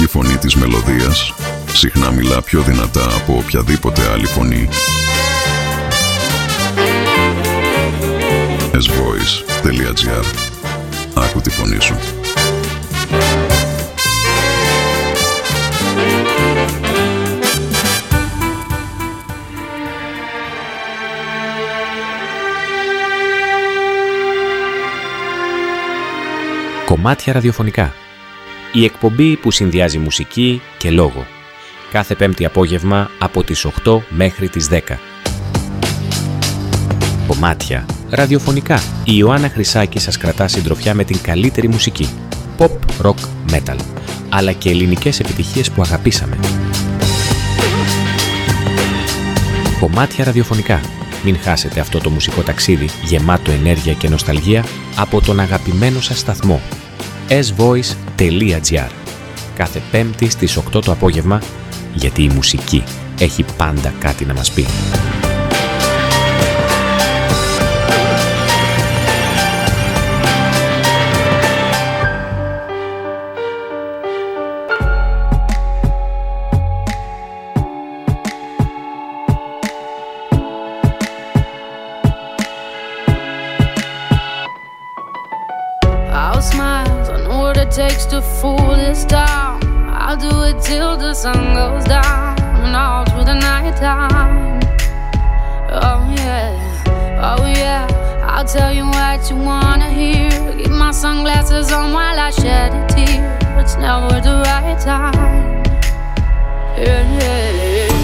μαγική φωνή της μελωδίας συχνά μιλά πιο δυνατά από οποιαδήποτε άλλη φωνή. svoice.gr Άκου τη φωνή σου. Κομμάτια ραδιοφωνικά. Η εκπομπή που συνδυάζει μουσική και λόγο. Κάθε πέμπτη απόγευμα από τις 8 μέχρι τις 10. Κομμάτια ραδιοφωνικά. Η Ιωάννα Χρυσάκη σας κρατά συντροφιά με την καλύτερη μουσική. Pop, rock, metal. Αλλά και ελληνικές επιτυχίες που αγαπήσαμε. Κομμάτια ραδιοφωνικά. Μην χάσετε αυτό το μουσικό ταξίδι γεμάτο ενέργεια και νοσταλγία από τον αγαπημένο σας σταθμό svoice.gr Κάθε πέμπτη στις 8 το απόγευμα γιατί η μουσική έχει πάντα κάτι να μας πει. you wanna hear. Keep my sunglasses on while I shed a tear. It's never the right time. yeah. yeah, yeah.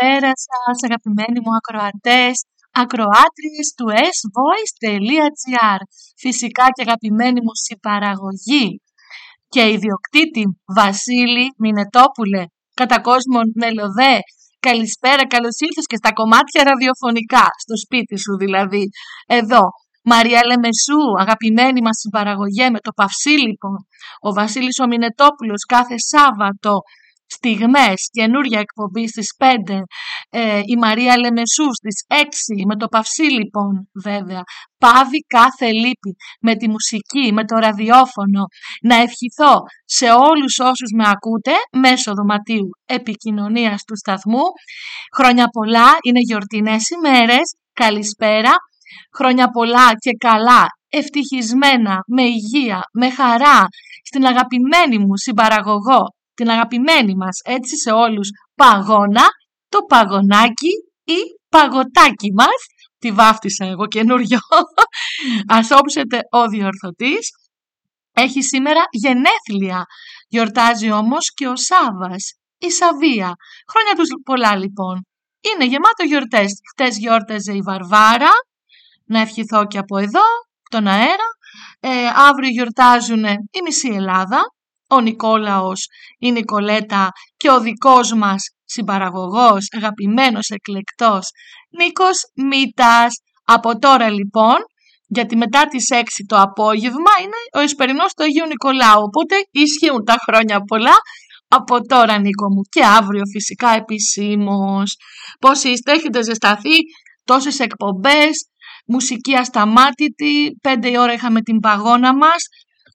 Καλησπέρα σας αγαπημένοι μου ακροατές, ακροάτριες του svoice.gr Φυσικά και αγαπημένη μου συμπαραγωγή. και ιδιοκτήτη Βασίλη Μινετόπουλε, κατά κόσμον Μελωδέ. Καλησπέρα, καλώς ήρθες και στα κομμάτια ραδιοφωνικά, στο σπίτι σου δηλαδή, εδώ. Μαρία Λεμεσού, αγαπημένη μας συμπαραγωγέ με το Παυσίλικο. Ο Βασίλης ο Μινετόπουλος κάθε Σάββατο στιγμές, καινούρια εκπομπή στις 5, ε, η Μαρία Λεμεσού στις 6, με το Παυσί λοιπόν βέβαια, πάβει κάθε λύπη με τη μουσική, με το ραδιόφωνο, να ευχηθώ σε όλους όσους με ακούτε μέσω δωματίου επικοινωνίας του σταθμού. Χρόνια πολλά, είναι γιορτινές ημέρες, καλησπέρα, χρόνια πολλά και καλά, ευτυχισμένα, με υγεία, με χαρά, στην αγαπημένη μου συμπαραγωγό την αγαπημένη μας έτσι σε όλους παγώνα, το παγωνάκι ή παγωτάκι μας. Τη βάφτισα εγώ καινούριο. Ας όψετε ο διορθωτής. Έχει σήμερα γενέθλια. Γιορτάζει όμως και ο Σάβας, η Σαβία. Χρόνια τους πολλά λοιπόν. Είναι γεμάτο γιορτές. Χτες γιόρταζε η Βαρβάρα. Να ευχηθώ και από εδώ, τον αέρα. Ε, αύριο γιορτάζουν η μισή Ελλάδα ο Νικόλαος, η Νικολέτα και ο δικός μας συμπαραγωγός, αγαπημένος εκλεκτός Νίκος Μήτας. Από τώρα λοιπόν, γιατί μετά τις 6 το απόγευμα είναι ο Εσπερινός του Αγίου Νικολάου, οπότε ισχύουν τα χρόνια πολλά. Από τώρα Νίκο μου και αύριο φυσικά επισήμως. Πώς είστε, έχετε ζεσταθεί τόσες εκπομπές, μουσική ασταμάτητη, πέντε η ώρα είχαμε την παγώνα μας,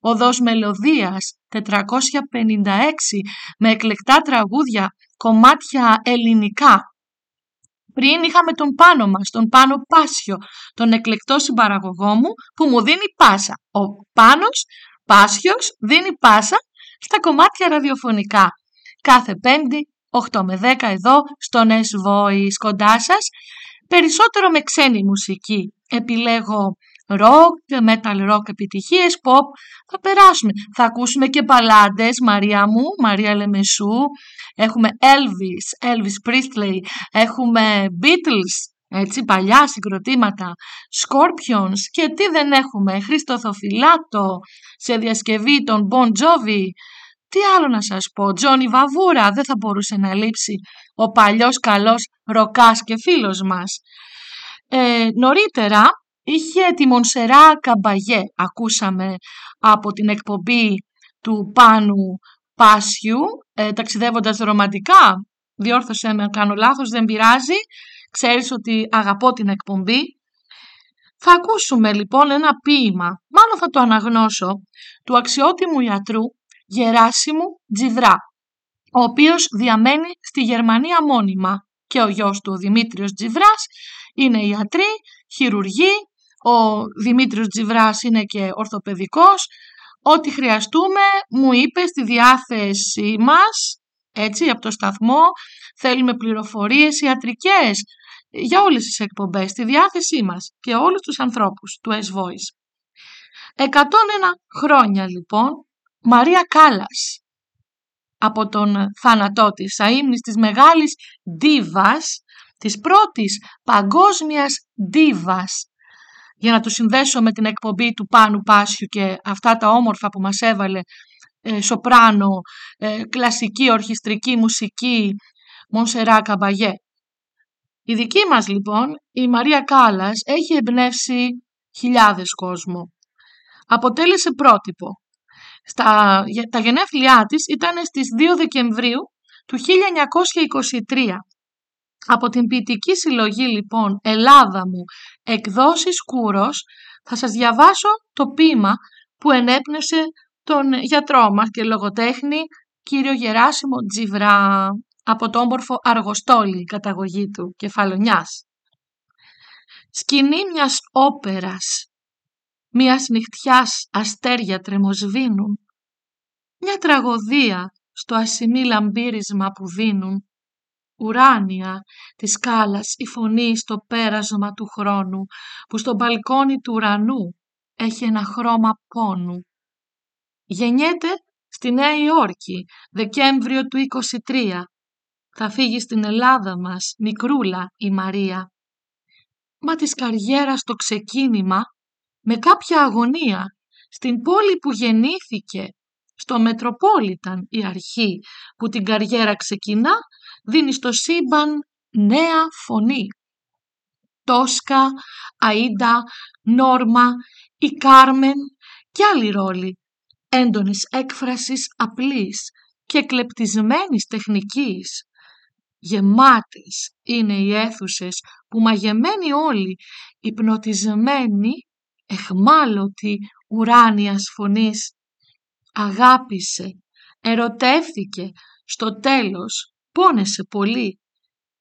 οδός μελωδίας 456 με εκλεκτά τραγούδια, κομμάτια ελληνικά. Πριν είχαμε τον πάνω μας, τον πάνω Πάσιο, τον εκλεκτό συμπαραγωγό μου που μου δίνει πάσα. Ο Πάνος Πάσιος δίνει πάσα στα κομμάτια ραδιοφωνικά. Κάθε πέμπτη, 8 με 10 εδώ, στον S-Voice κοντά σας, περισσότερο με ξένη μουσική. Επιλέγω rock, metal rock επιτυχίες, pop, θα περάσουμε. Θα ακούσουμε και παλάντες, Μαρία μου, Μαρία Λεμεσού, έχουμε Elvis, Elvis Presley, έχουμε Beatles, έτσι, παλιά συγκροτήματα, Scorpions και τι δεν έχουμε, Χρήστο Θοφυλάτο, σε διασκευή των Bon Jovi, τι άλλο να σας πω, Τζόνι Βαβούρα, δεν θα μπορούσε να λείψει ο παλιός καλός ροκάς και φίλος μας. Ε, νωρίτερα είχε τη Μονσερά Καμπαγέ, ακούσαμε από την εκπομπή του Πάνου Πάσιου, ε, ταξιδεύοντας ρομαντικά. Διόρθωσέ με αν κάνω λάθος, δεν πειράζει. Ξέρεις ότι αγαπώ την εκπομπή. Θα ακούσουμε λοιπόν ένα ποίημα, μάλλον θα το αναγνώσω, του αξιότιμου ιατρού Γεράσιμου Τζιβρά, ο οποίος διαμένει στη Γερμανία μόνιμα και ο γιος του ο Δημήτριος Τζιβράς είναι ιατρή, χειρουργή, ο Δημήτριος Τζιβράς είναι και ορθοπαιδικός. Ό,τι χρειαστούμε μου είπε στη διάθεσή μας, έτσι, από το σταθμό. Θέλουμε πληροφορίες ιατρικές για όλες τις εκπομπές, στη διάθεσή μας και όλους τους ανθρώπους του S-Voice. 101 χρόνια λοιπόν, Μαρία Κάλλας, από τον θάνατό της, αείμνης της μεγάλης ντίβας, της πρώτης παγκόσμιας ντίβας για να το συνδέσω με την εκπομπή του Πάνου Πάσιου και αυτά τα όμορφα που μας έβαλε ε, σοπράνο, ε, κλασική, ορχιστρική, μουσική, Μονσερά Καμπαγέ. Η δική μας λοιπόν, η Μαρία Κάλλας, έχει εμπνεύσει χιλιάδες κόσμο. Αποτέλεσε πρότυπο. Στα, τα γενέθλιά της ήταν στις 2 Δεκεμβρίου του 1923 από την ποιητική συλλογή λοιπόν «Ελλάδα μου, εκδόσεις Κούρος» θα σας διαβάσω το ποίημα που ενέπνευσε τον γιατρό μας και λογοτέχνη κύριο Γεράσιμο Τζιβρά από το όμορφο Αργοστόλι καταγωγή του Κεφαλονιάς. Σκηνή μιας όπερας, μιας νυχτιάς αστέρια τρεμοσβήνουν, μια τραγωδία στο ασημί λαμπύρισμα που δίνουν ουράνια της σκάλας η φωνή στο πέρασμα του χρόνου που στο μπαλκόνι του ουρανού έχει ένα χρώμα πόνου. Γεννιέται στη Νέα Υόρκη, Δεκέμβριο του 23. Θα φύγει στην Ελλάδα μας, μικρούλα η Μαρία. Μα της καριέρας το ξεκίνημα, με κάποια αγωνία, στην πόλη που γεννήθηκε, Στο Μετροπόλιταν η αρχή που την καριέρα ξεκινά δίνει στο σύμπαν νέα φωνή. Τόσκα, Αΐντα, Νόρμα, η Κάρμεν και άλλοι ρόλοι έντονης έκφρασης απλής και κλεπτισμένης τεχνικής. Γεμάτες είναι οι αίθουσες που μαγεμένοι όλοι, υπνοτισμένοι, εχμάλωτοι ουράνιας φωνής. Αγάπησε, ερωτεύθηκε, στο τέλος πόνεσε πολύ.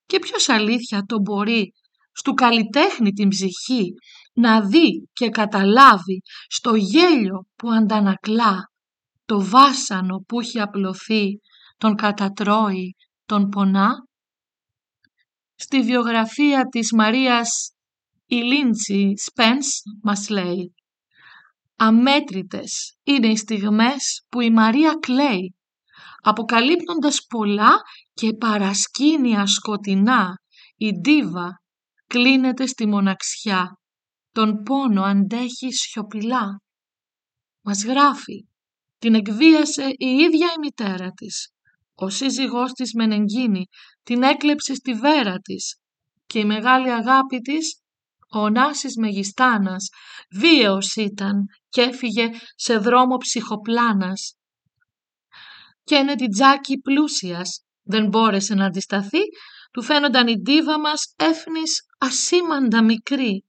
Και ποιος αλήθεια το μπορεί στου καλλιτέχνη την ψυχή να δει και καταλάβει στο γέλιο που αντανακλά το βάσανο που έχει απλωθεί, τον κατατρώει, τον πονά; Στη βιογραφία της Μαρίας Ηλίντσι Σπένς μας λέει «Αμέτρητες είναι οι στιγμές που η Μαρία κλαίει, αποκαλύπτοντας πολλά και παρασκήνια σκοτεινά, η ντίβα κλείνεται στη μοναξιά, τον πόνο αντέχει σιωπηλά. Μας γράφει, την εκβίασε η ίδια η μητέρα της. Ο σύζυγός της Μενεγκίνη την έκλεψε στη βέρα της και η μεγάλη αγάπη της, ο Νάσης Μεγιστάνας, βίαιος ήταν και έφυγε σε δρόμο ψυχοπλάνας. Και είναι την τζάκι πλούσιας, δεν μπόρεσε να αντισταθεί, του φαίνονταν η ντίβα μας έφνης ασήμαντα μικρή.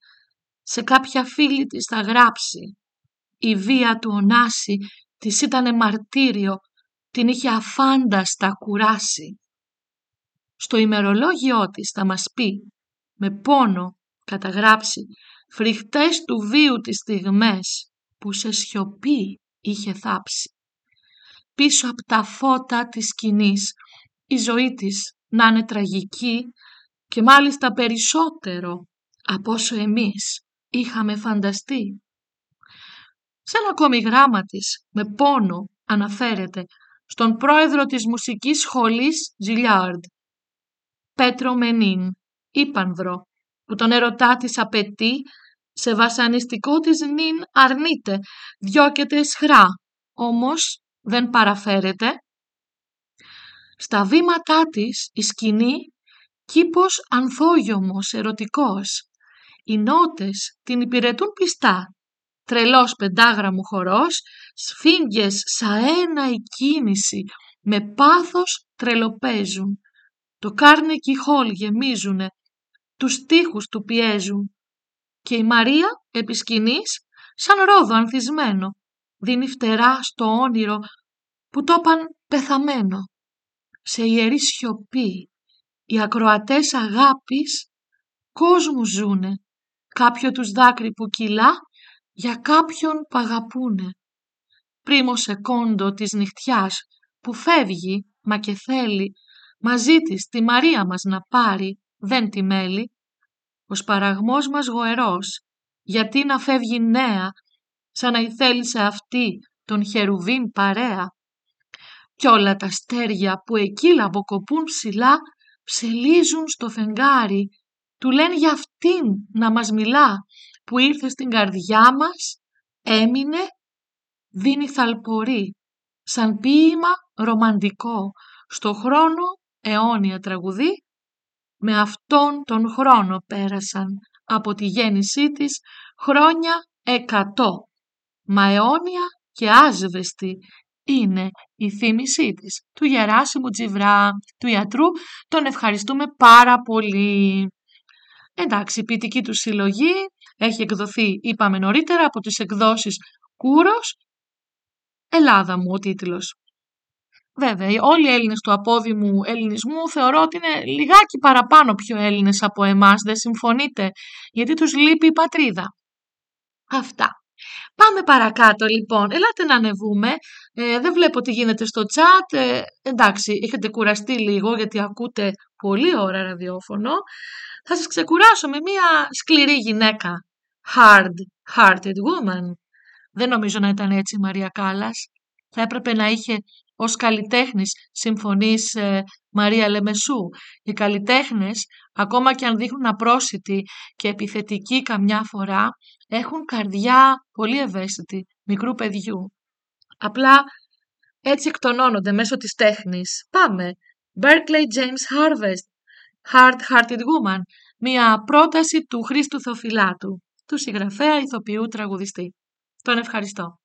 Σε κάποια φίλη της θα γράψει. Η βία του Ωνάση της ήτανε μαρτύριο, την είχε αφάνταστα κουράσει. Στο ημερολόγιό της θα μας πει, με πόνο καταγράψει, φρικτές του βίου τις στιγμές που σε σιωπή είχε θάψει. Πίσω από τα φώτα της σκηνής η ζωή της να είναι τραγική και μάλιστα περισσότερο από όσο εμείς είχαμε φανταστεί. Σε ένα ακόμη γράμμα της, με πόνο, αναφέρεται στον πρόεδρο της μουσικής σχολής Ζιλιάρντ, Πέτρο Μενίν, ύπανδρο, που τον ερωτά της απαιτεί, σε βασανιστικό της νυν αρνείται, διώκεται σχρά, όμως δεν παραφέρεται. Στα βήματά της η σκηνή κήπος ανθόγιομος, ερωτικός. Οι νότες την υπηρετούν πιστά. Τρελός πεντάγραμμου χορός, σφίγγες ένα η κίνηση, με πάθος τρελοπαίζουν. Το Κάρνεκι Χόλ γεμίζουνε, τους στίχους του πιέζουν. Και η Μαρία επί σκηνής, σαν ρόδο ανθισμένο, δίνει φτερά στο όνειρο που το είπαν πεθαμένο. Σε ιερή σιωπή οι ακροατές αγάπης κόσμου ζουνε. Κάποιο τους δάκρυ που κυλά για κάποιον που αγαπούνε. Πρίμο σε κόντο της νυχτιάς που φεύγει μα και θέλει μαζί της τη Μαρία μας να πάρει δεν τη μέλει. Ο σπαραγμός μας γοερός γιατί να φεύγει νέα σαν να θέλησε αυτή τον χερουβίν παρέα. Κι όλα τα στέρια που εκεί λαμποκοπούν ψηλά ψελίζουν στο φεγγάρι, του λένε για αυτήν να μας μιλά, που ήρθε στην καρδιά μας, έμεινε, δίνει θαλπορή, σαν ποίημα ρομαντικό, στο χρόνο αιώνια τραγουδί, με αυτόν τον χρόνο πέρασαν από τη γέννησή της χρόνια εκατό, μα αιώνια και άσβεστη είναι η θύμησή της. Του Γεράσιμου Τζιβρά, του ιατρού, τον ευχαριστούμε πάρα πολύ. Εντάξει, η ποιητική του συλλογή έχει εκδοθεί, είπαμε νωρίτερα, από τις εκδόσεις Κούρος, Ελλάδα μου ο τίτλος. Βέβαια, όλοι οι Έλληνες του απόδημου ελληνισμού θεωρώ ότι είναι λιγάκι παραπάνω πιο Έλληνες από εμάς, δεν συμφωνείτε, γιατί τους λείπει η πατρίδα. Αυτά. Πάμε παρακάτω λοιπόν. Ελάτε να ανεβούμε. Ε, δεν βλέπω τι γίνεται στο chat. Ε, εντάξει, έχετε κουραστεί λίγο γιατί ακούτε πολύ ώρα ραδιόφωνο. Θα σας ξεκουράσω με μια σκληρή γυναίκα. Hard-hearted woman. Δεν νομίζω να ήταν έτσι η Μαρία Κάλλας. Θα έπρεπε να είχε ως καλλιτέχνης συμφωνείς ε, Μαρία Λεμεσού; Οι καλλιτέχνες, ακόμα και αν δείχνουν απρόσιτοι και επιθετικοί καμιά φορά, έχουν καρδιά πολύ ευαίσθητη, μικρού παιδιού. Απλά Έτσι εκτονώνονται μέσω της τέχνης. Πάμε. Berkeley James Harvest. Hard-Hearted Woman. Μια πρόταση του Χρήστου Θοφυλάτου, του συγγραφέα ηθοποιού τραγουδιστή. Τον ευχαριστώ.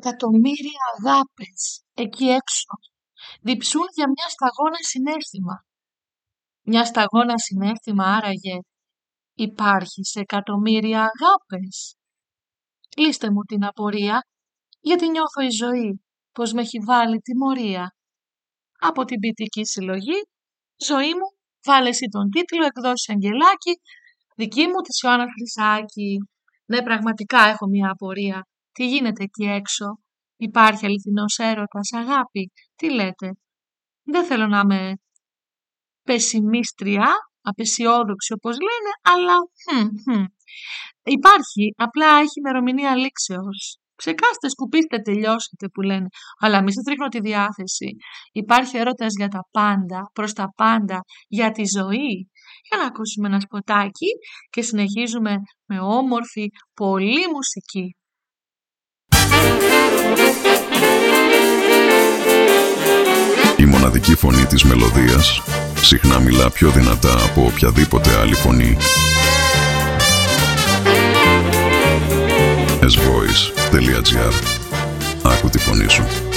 Εκατομμύρια αγάπες εκεί έξω διψούν για μια σταγόνα συνέστημα. Μια σταγόνα συνέστημα άραγε υπάρχει σε εκατομμύρια αγάπες. Λύστε μου την απορία, γιατί νιώθω η ζωή πως με έχει βάλει τιμωρία. Από την ποιητική συλλογή, ζωή μου, βάλε εσύ τον τίτλο εκδόσεις Αγγελάκη, δική μου της Ιωάννα Χρυσάκη. Ναι, πραγματικά έχω μια απορία. Τι γίνεται εκεί έξω; Υπάρχει αληθινός έρωτας, αγάπη; Τι λέτε; Δεν θέλω να είμαι πεσημίστρια, απεσιόδοξη όπως λένε, αλλά υπάρχει, απλά έχει ημερομηνία λήξεως. Ξεκάστε, σκουπίστε, τελειώσετε που λένε. Αλλά μη σας ρίχνω τη διάθεση. Υπάρχει έρωτας για τα πάντα, προς τα πάντα, για τη ζωή. Για να ακούσουμε ένα σποτάκι και συνεχίζουμε με όμορφη, πολύ μουσική. Μοναδική φωνή της μελωδίας συχνά μιλά πιο δυνατά από οποιαδήποτε άλλη φωνή. svoice.gr Άκου τη φωνή σου.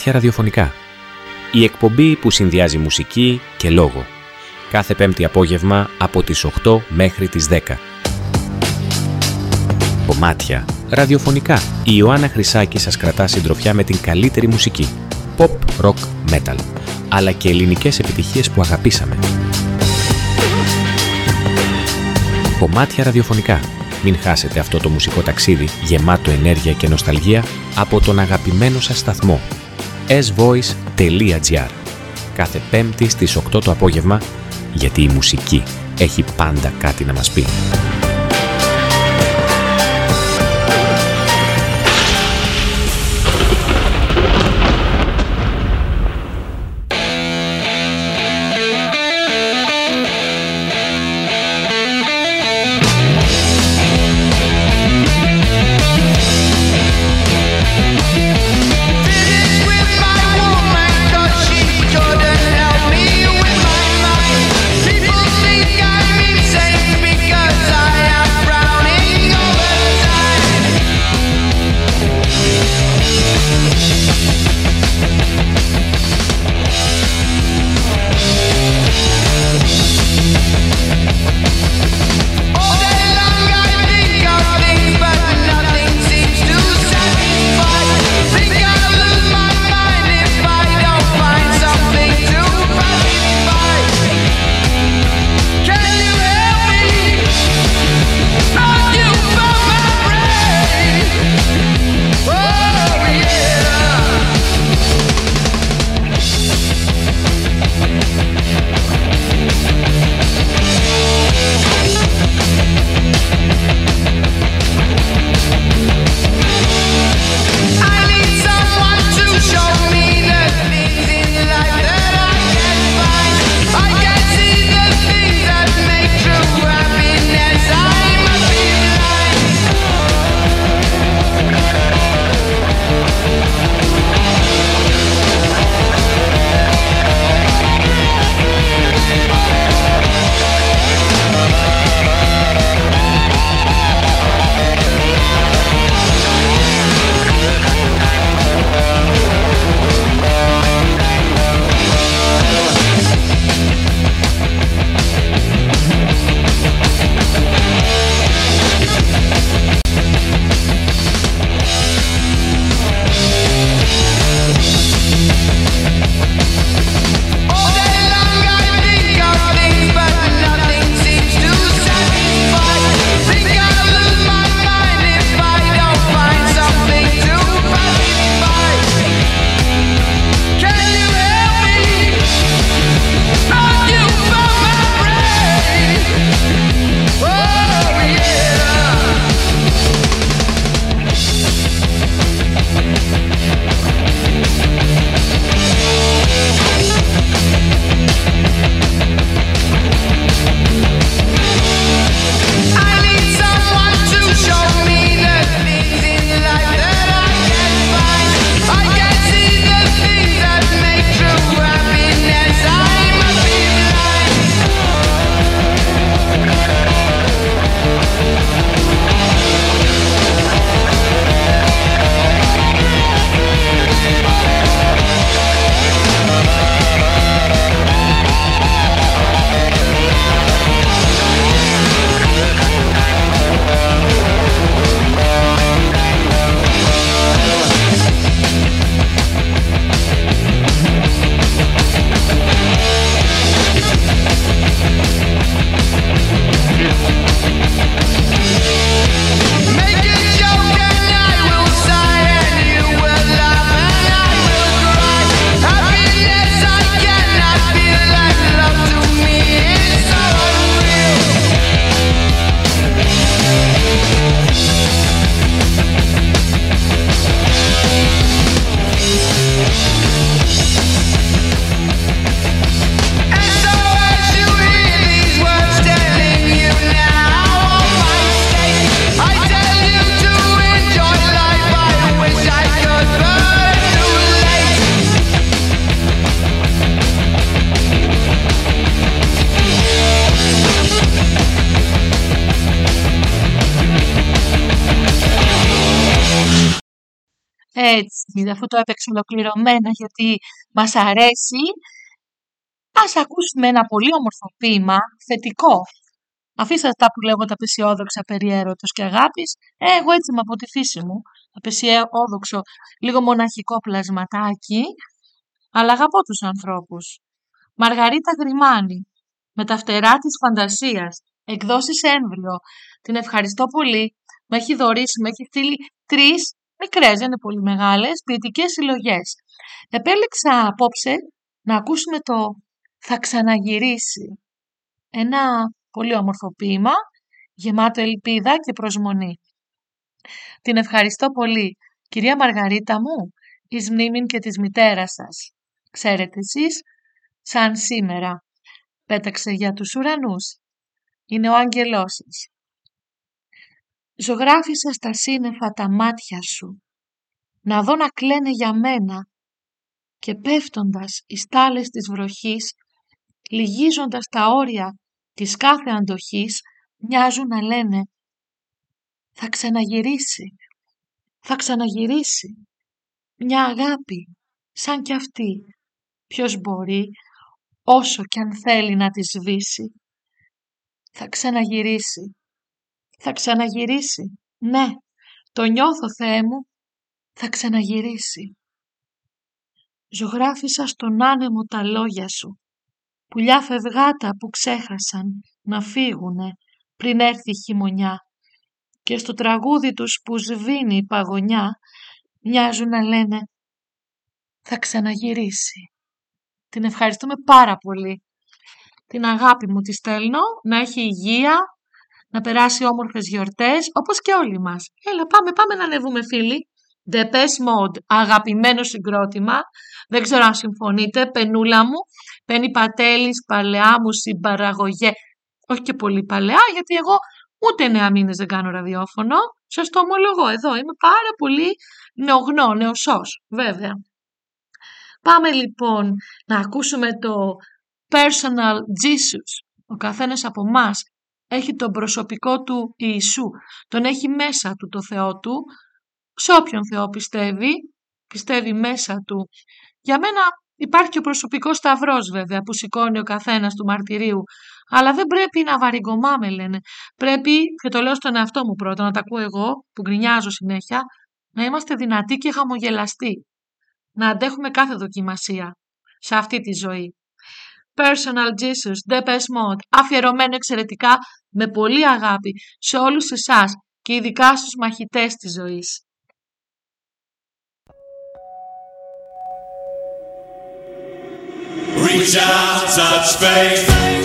Κομμάτια ραδιοφωνικά. Η εκπομπή που συνδυάζει μουσική και λόγο. Κάθε πέμπτη απόγευμα από τις 8 μέχρι τις 10. Κομμάτια ραδιοφωνικά. Η Ιωάννα Χρυσάκη σας κρατά συντροφιά με την καλύτερη μουσική. Pop, rock, metal. Αλλά και ελληνικές επιτυχίες που αγαπήσαμε. Κομμάτια ραδιοφωνικά. Μην χάσετε αυτό το μουσικό ταξίδι γεμάτο ενέργεια και νοσταλγία από τον αγαπημένο σας σταθμό svoice.gr κάθε πέμπτη στις 8 το απόγευμα γιατί η μουσική έχει πάντα κάτι να μας πει. Έτσι, αφού το έπαιξε ολοκληρωμένα γιατί μας αρέσει, ας ακούσουμε ένα πολύ όμορφο ποίημα, θετικό. Αφήστε αυτά που λέγω τα απεσιόδοξα περί έρωτος και αγάπης. Ε, εγώ έτσι είμαι από τη φύση μου. Απεσιόδοξο, λίγο μοναχικό πλασματάκι. Αλλά αγαπώ τους ανθρώπους. Μαργαρίτα Γρημάνη, με τα φτερά της φαντασίας, εκδόσεις έμβριο. Την ευχαριστώ πολύ. Με έχει δωρήσει, με έχει στείλει τρεις μικρές, δεν είναι πολύ μεγάλες, ποιητικές συλλογές. Επέλεξα απόψε να ακούσουμε το «Θα ξαναγυρίσει». Ένα πολύ όμορφο ποίημα, γεμάτο ελπίδα και προσμονή. Την ευχαριστώ πολύ. Κυρία Μαργαρίτα μου, εις μνήμην και της μητέρας σας. Ξέρετε εσείς, σαν σήμερα. Πέταξε για τους ουρανούς. Είναι ο άγγελός σας. Ζωγράφισα στα σύννεφα τα μάτια σου, να δω να κλαίνε για μένα και πέφτοντας οι στάλες της βροχής, λυγίζοντας τα όρια της κάθε αντοχής, μοιάζουν να λένε «Θα ξαναγυρίσει, θα ξαναγυρίσει, μια αγάπη σαν κι αυτή, ποιος μπορεί όσο κι αν θέλει να τη σβήσει. Θα ξαναγυρίσει, θα ξαναγυρίσει. Ναι, το νιώθω Θεέ μου, θα ξαναγυρίσει. Ζωγράφισα στον άνεμο τα λόγια σου, πουλιά φευγάτα που ξέχασαν να φύγουνε πριν έρθει η χειμωνιά και στο τραγούδι τους που σβήνει η παγωνιά μοιάζουν να λένε θα ξαναγυρίσει. Την ευχαριστούμε πάρα πολύ. Την αγάπη μου τη στέλνω, να έχει υγεία, να περάσει όμορφες γιορτές, όπως και όλοι μας. Έλα, πάμε, πάμε να ανεβούμε φίλοι. The Best Mode, αγαπημένο συγκρότημα. Δεν ξέρω αν συμφωνείτε, πενούλα μου. Πένι Πατέλης, παλαιά μου συμπαραγωγέ. Όχι και πολύ παλαιά, γιατί εγώ ούτε νέα μήνες δεν κάνω ραδιόφωνο. Σας το ομολογώ εδώ, είμαι πάρα πολύ νεογνώ, νεοσός, βέβαια. Πάμε λοιπόν να ακούσουμε το Personal Jesus. Ο καθένας από μας έχει τον προσωπικό του Ιησού. Τον έχει μέσα του το Θεό του. Σε όποιον Θεό πιστεύει, πιστεύει μέσα του. Για μένα υπάρχει ο προσωπικός σταυρός βέβαια που σηκώνει ο καθένας του μαρτυρίου. Αλλά δεν πρέπει να βαριγκομάμε λένε. Πρέπει, και το λέω στον εαυτό μου πρώτα, να τα ακούω εγώ που γκρινιάζω συνέχεια, να είμαστε δυνατοί και χαμογελαστοί. Να αντέχουμε κάθε δοκιμασία σε αυτή τη ζωή. Personal Jesus, The Best Mode, αφιερωμένο εξαιρετικά με πολύ αγάπη σε όλους εσάς και ειδικά στους μαχητές της ζωής. Reach out, touch faith.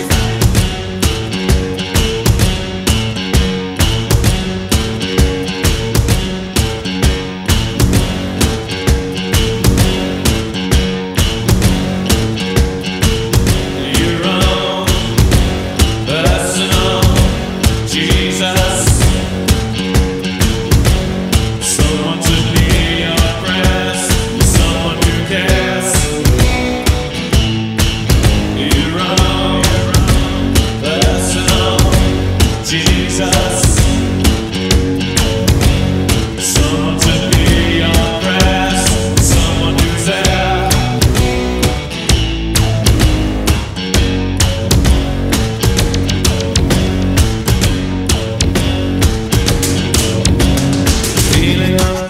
feeling. of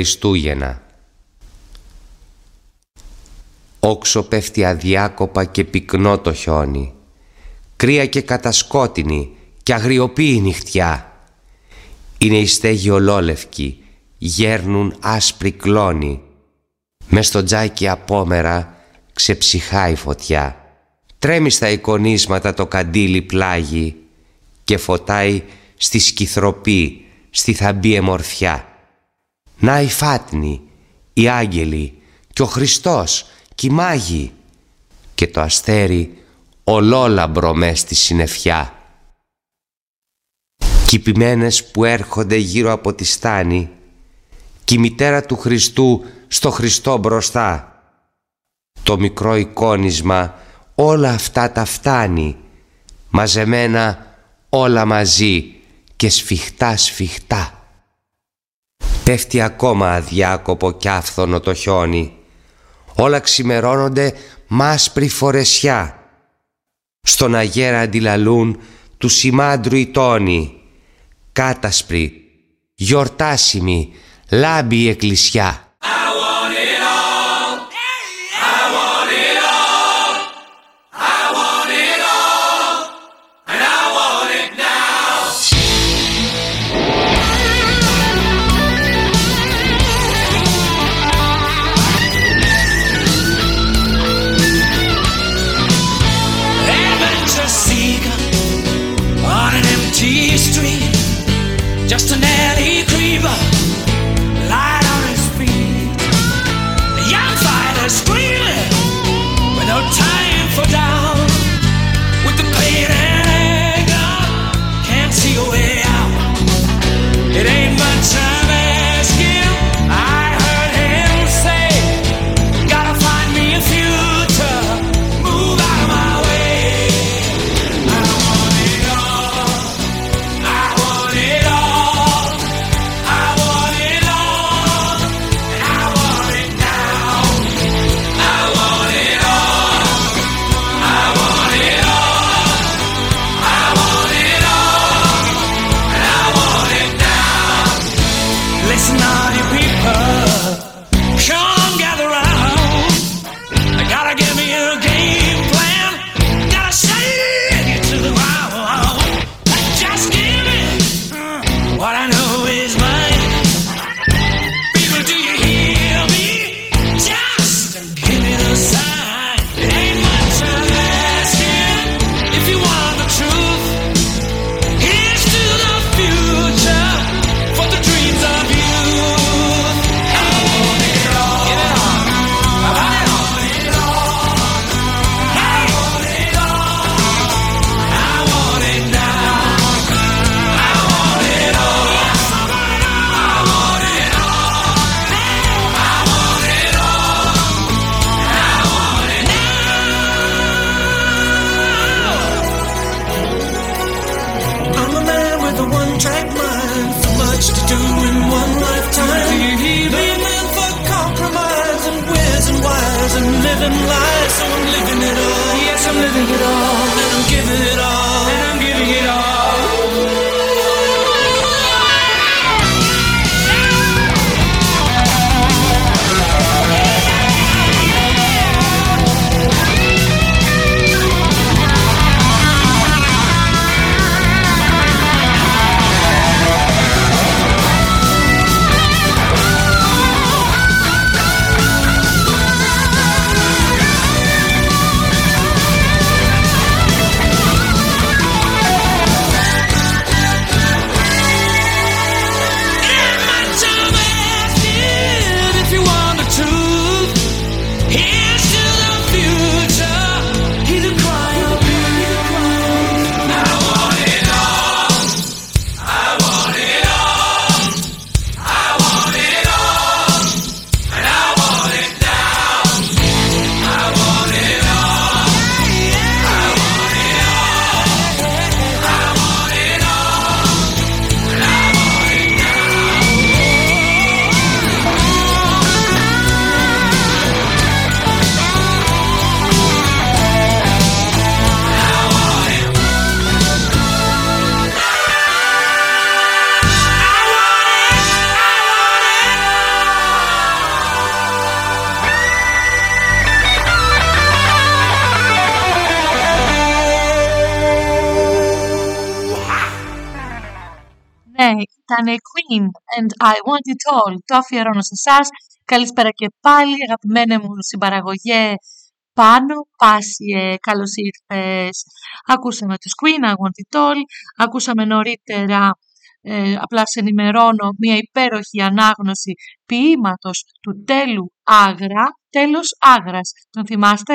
Χριστούγεννα. Όξο πέφτει αδιάκοπα και πυκνό το χιόνι. Κρύα και κατασκότεινη και αγριοποιεί η νυχτιά. Είναι η στέγη ολόλευκη Γέρνουν άσπρη κλόνη μες στο τζάκι απόμερα ξεψυχάει φωτιά. Τρέμει στα εικονίσματα το καντήλι πλάγι Και φωτάει στη σκυθροπή, στη θαμπή εμορφιά Να η φάτνη, οι άγγελοι και ο Χριστός και οι μάγοι Και το αστέρι ολόλαμπρο μες στη συννεφιά Κι που έρχονται γύρω από τη στάνη Κι η μητέρα του Χριστού στο Χριστό μπροστά. Το μικρό εικόνισμα όλα αυτά τα φτάνει, μαζεμένα όλα μαζί και σφιχτά σφιχτά. Πέφτει ακόμα αδιάκοπο κι άφθονο το χιόνι, όλα ξημερώνονται μάσπρη φορεσιά. Στον αγέρα αντιλαλούν του σημάντρου οι τόνοι, κάτασπρη, γιορτάσιμη, λάμπει η εκκλησιά. just and I Want It All. Το αφιερώνω σε εσάς. Καλησπέρα και πάλι, αγαπημένε μου συμπαραγωγέ πάνω, Πάσιε, καλώς ήρθες. Ακούσαμε τους Queen, I Want It All. Ακούσαμε νωρίτερα, ε, απλά σε ενημερώνω, μια υπέροχη ανάγνωση ποίηματος του τέλου Άγρα, τέλος Άγρας. Τον θυμάστε;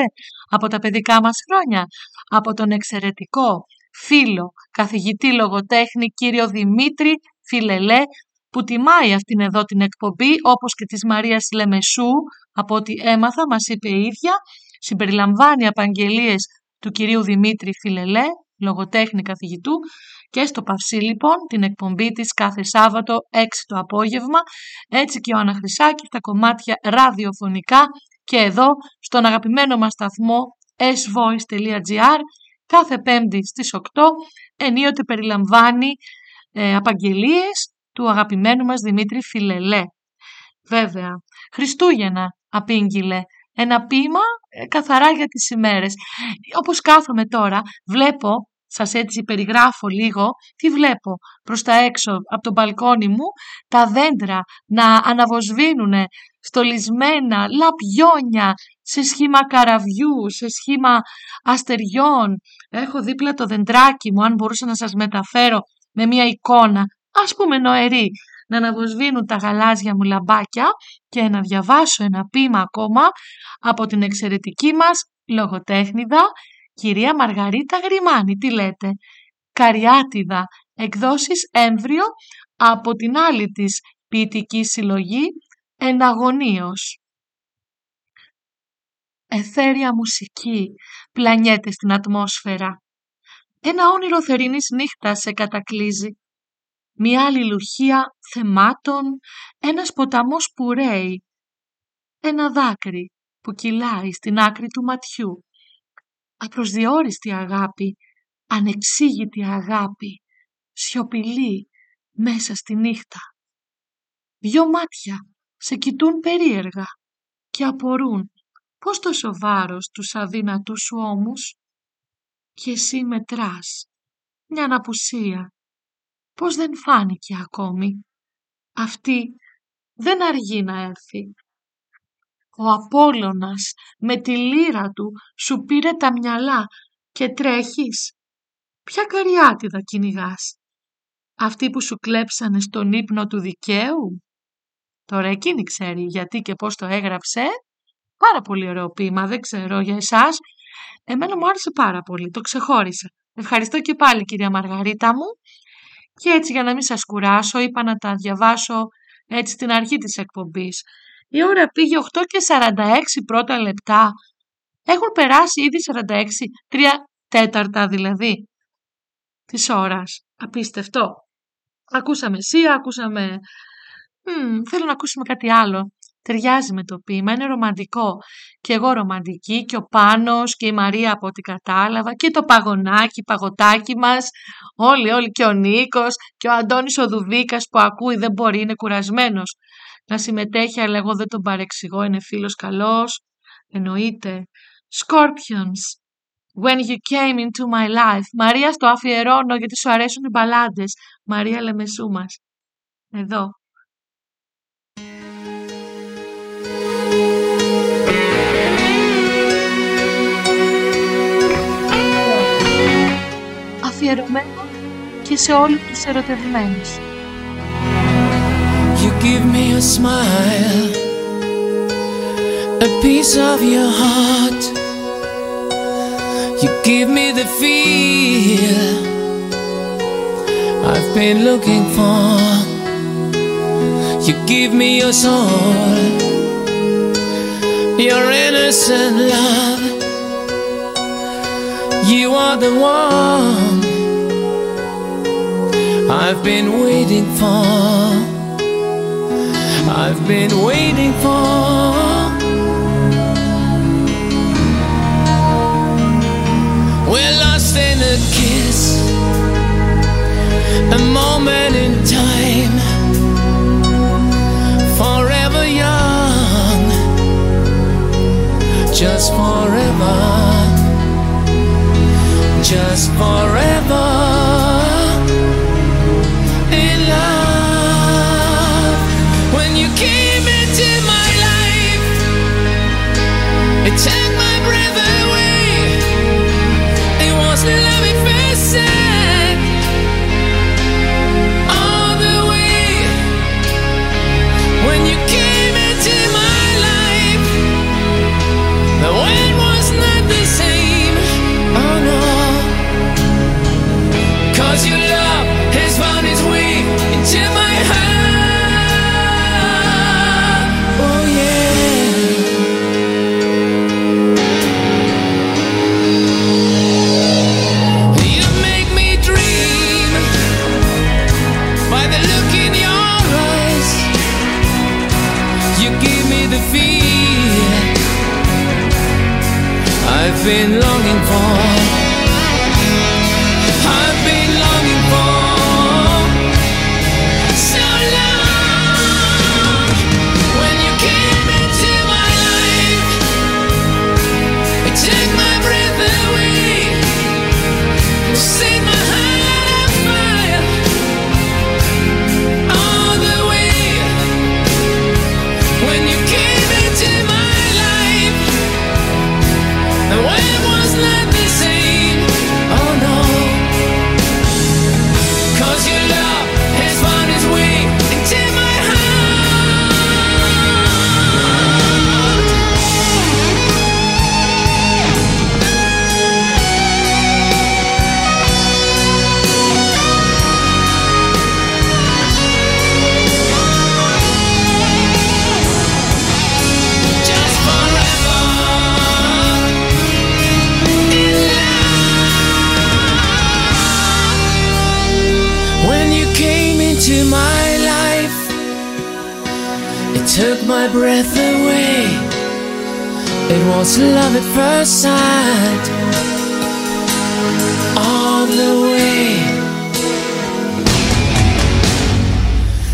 Από τα παιδικά μας χρόνια, από τον εξαιρετικό φίλο, καθηγητή λογοτέχνη κύριο Δημήτρη Φιλελέ, που τιμάει αυτήν εδώ την εκπομπή, όπως και της Μαρίας Λεμεσού, από ό,τι έμαθα, μας είπε η ίδια, συμπεριλαμβάνει απαγγελίες του κυρίου Δημήτρη Φιλελέ, λογοτέχνη καθηγητού, και στο Παυσί λοιπόν την εκπομπή της κάθε Σάββατο 6 το απόγευμα, έτσι και ο Αναχρυσάκης τα κομμάτια ραδιοφωνικά. Και εδώ στον αγαπημένο μας σταθμό svoice.gr κάθε πέμπτη στις 8 ενίοτε περιλαμβάνει ε, απαγγελίες του αγαπημένου μας Δημήτρη Φιλελέ. Βέβαια, Χριστούγεννα απήγγειλε ένα ποίημα ε, καθαρά για τις ημέρες. Όπως κάθομαι τώρα, βλέπω, σας έτσι περιγράφω λίγο, τι βλέπω προς τα έξω από το μπαλκόνι μου, τα δέντρα να αναβοσβήνουν στολισμένα λαπιόνια σε σχήμα καραβιού, σε σχήμα αστεριών. Έχω δίπλα το δεντράκι μου, αν μπορούσα να σας μεταφέρω με μια εικόνα, ας πούμε νοερή, να αναβοσβήνουν τα γαλάζια μου λαμπάκια και να διαβάσω ένα ποίημα ακόμα από την εξαιρετική μας λογοτέχνηδα, κυρία Μαργαρίτα Γρημάνη. Τι λέτε, Καριάτιδα, εκδόσεις έμβριο από την άλλη της ποιητική συλλογή εναγωνίως. Εθέρια μουσική πλανιέται στην ατμόσφαιρα. Ένα όνειρο θερινής νύχτας σε κατακλίζει. Μια αλληλουχία θεμάτων, ένας ποταμός που ρέει. Ένα δάκρυ που κυλάει στην άκρη του ματιού. Απροσδιόριστη αγάπη, ανεξήγητη αγάπη, σιωπηλή μέσα στη νύχτα. Δυο μάτια σε κοιτούν περίεργα και απορούν πώς τόσο βάρος τους αδύνατους σου ώμους και εσύ μετράς μια αναπουσία πως δεν φάνηκε ακόμη αυτή δεν αργεί να έρθει ο Απόλλωνας με τη λύρα του σου πήρε τα μυαλά και τρέχεις ποια καριάτιδα κυνηγάς; αυτή που σου κλέψανε στον ύπνο του δικαίου; Τώρα εκείνη ξέρει γιατί και πώς το έγραψε. Πάρα πολύ ωραίο ποίημα, δεν ξέρω για εσάς. Εμένα μου άρεσε πάρα πολύ, το ξεχώρισα. Ευχαριστώ και πάλι κυρία Μαργαρίτα μου. Και έτσι για να μην σας κουράσω είπα να τα διαβάσω έτσι στην αρχή της εκπομπής. Η ώρα πήγε 8 και 46 πρώτα λεπτά. Έχουν περάσει ήδη 46, τρία τέταρτα δηλαδή της ώρας. Απίστευτο. Ακούσαμε εσύ, ακούσαμε θέλω να ακούσουμε κάτι άλλο. Ταιριάζει με το ποίημα, είναι ρομαντικό. Και εγώ ρομαντική και ο Πάνος και η Μαρία από ό,τι κατάλαβα και το παγωνάκι, παγωτάκι μας, όλοι, όλοι και ο Νίκος και ο Αντώνης ο Δουβίκας που ακούει δεν μπορεί, είναι κουρασμένος να συμμετέχει, αλλά εγώ δεν τον παρεξηγώ, είναι φίλος καλός. Εννοείται. Scorpions. When you came into my life. Μαρία, στο αφιερώνω γιατί σου αρέσουν οι μπαλάντες. Μαρία Λεμεσού μας. Εδώ. αφιερωμένο και σε όλους τους ερωτευμένους. You give me a smile A piece of your heart You give me the feel I've been looking for You give me your soul Your innocent love You are the one I've been waiting for. I've been waiting for. We're lost in a kiss, a moment in time, forever young, just forever, just forever. in my breath away. It was love at first sight, all the way.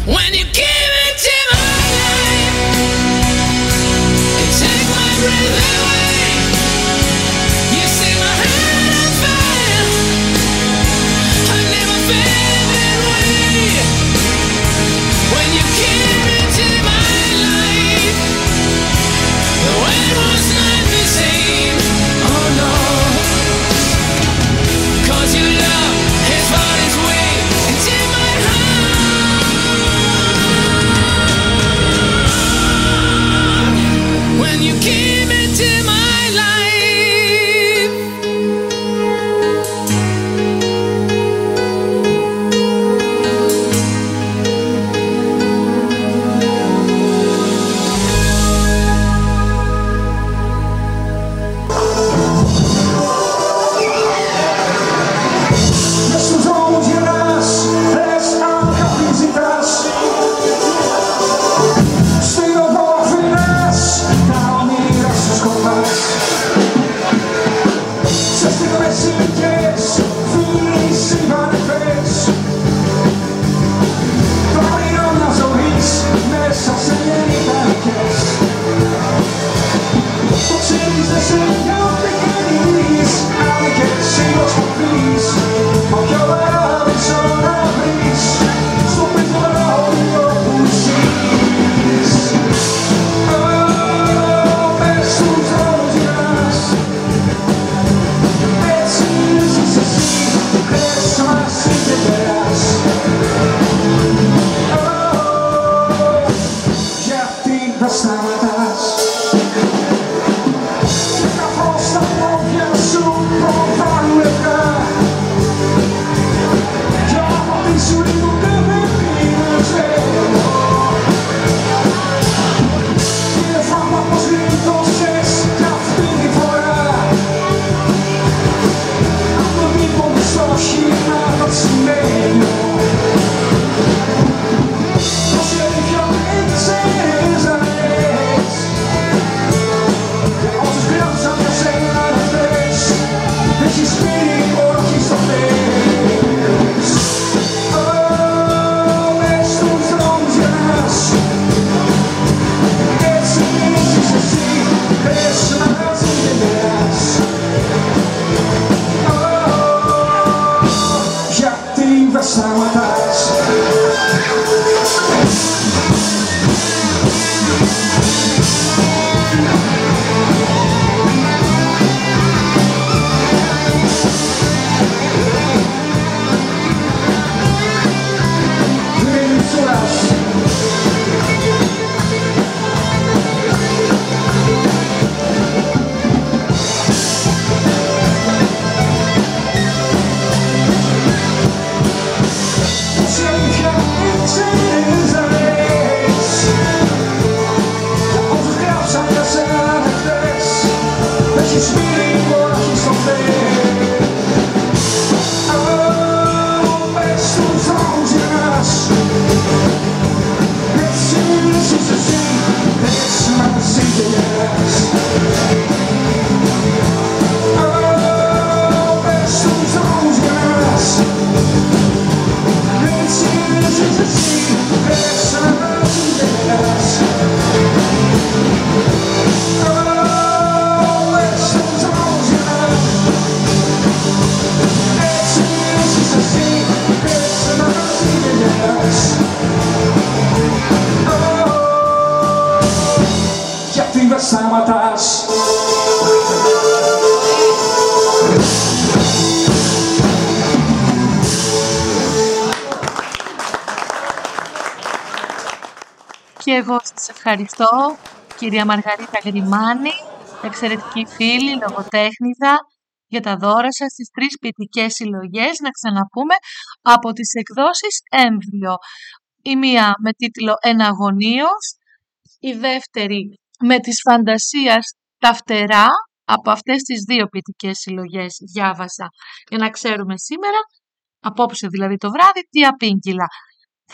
When you came into my life, it took my breath away. Ευχαριστώ, κυρία Μαργαρίτα Γρημάνη, εξαιρετική φίλη, λογοτέχνηδα, για τα δώρα σας στις τρεις ποιητικές συλλογές, να ξαναπούμε, από τις εκδόσεις Έμβριο. Η μία με τίτλο «Εναγωνίος», η δεύτερη με της φαντασίας «Τα φτερά», από αυτές τις δύο ποιητικές συλλογές διάβασα για να ξέρουμε σήμερα, απόψε δηλαδή το βράδυ, τι απήγγυλα.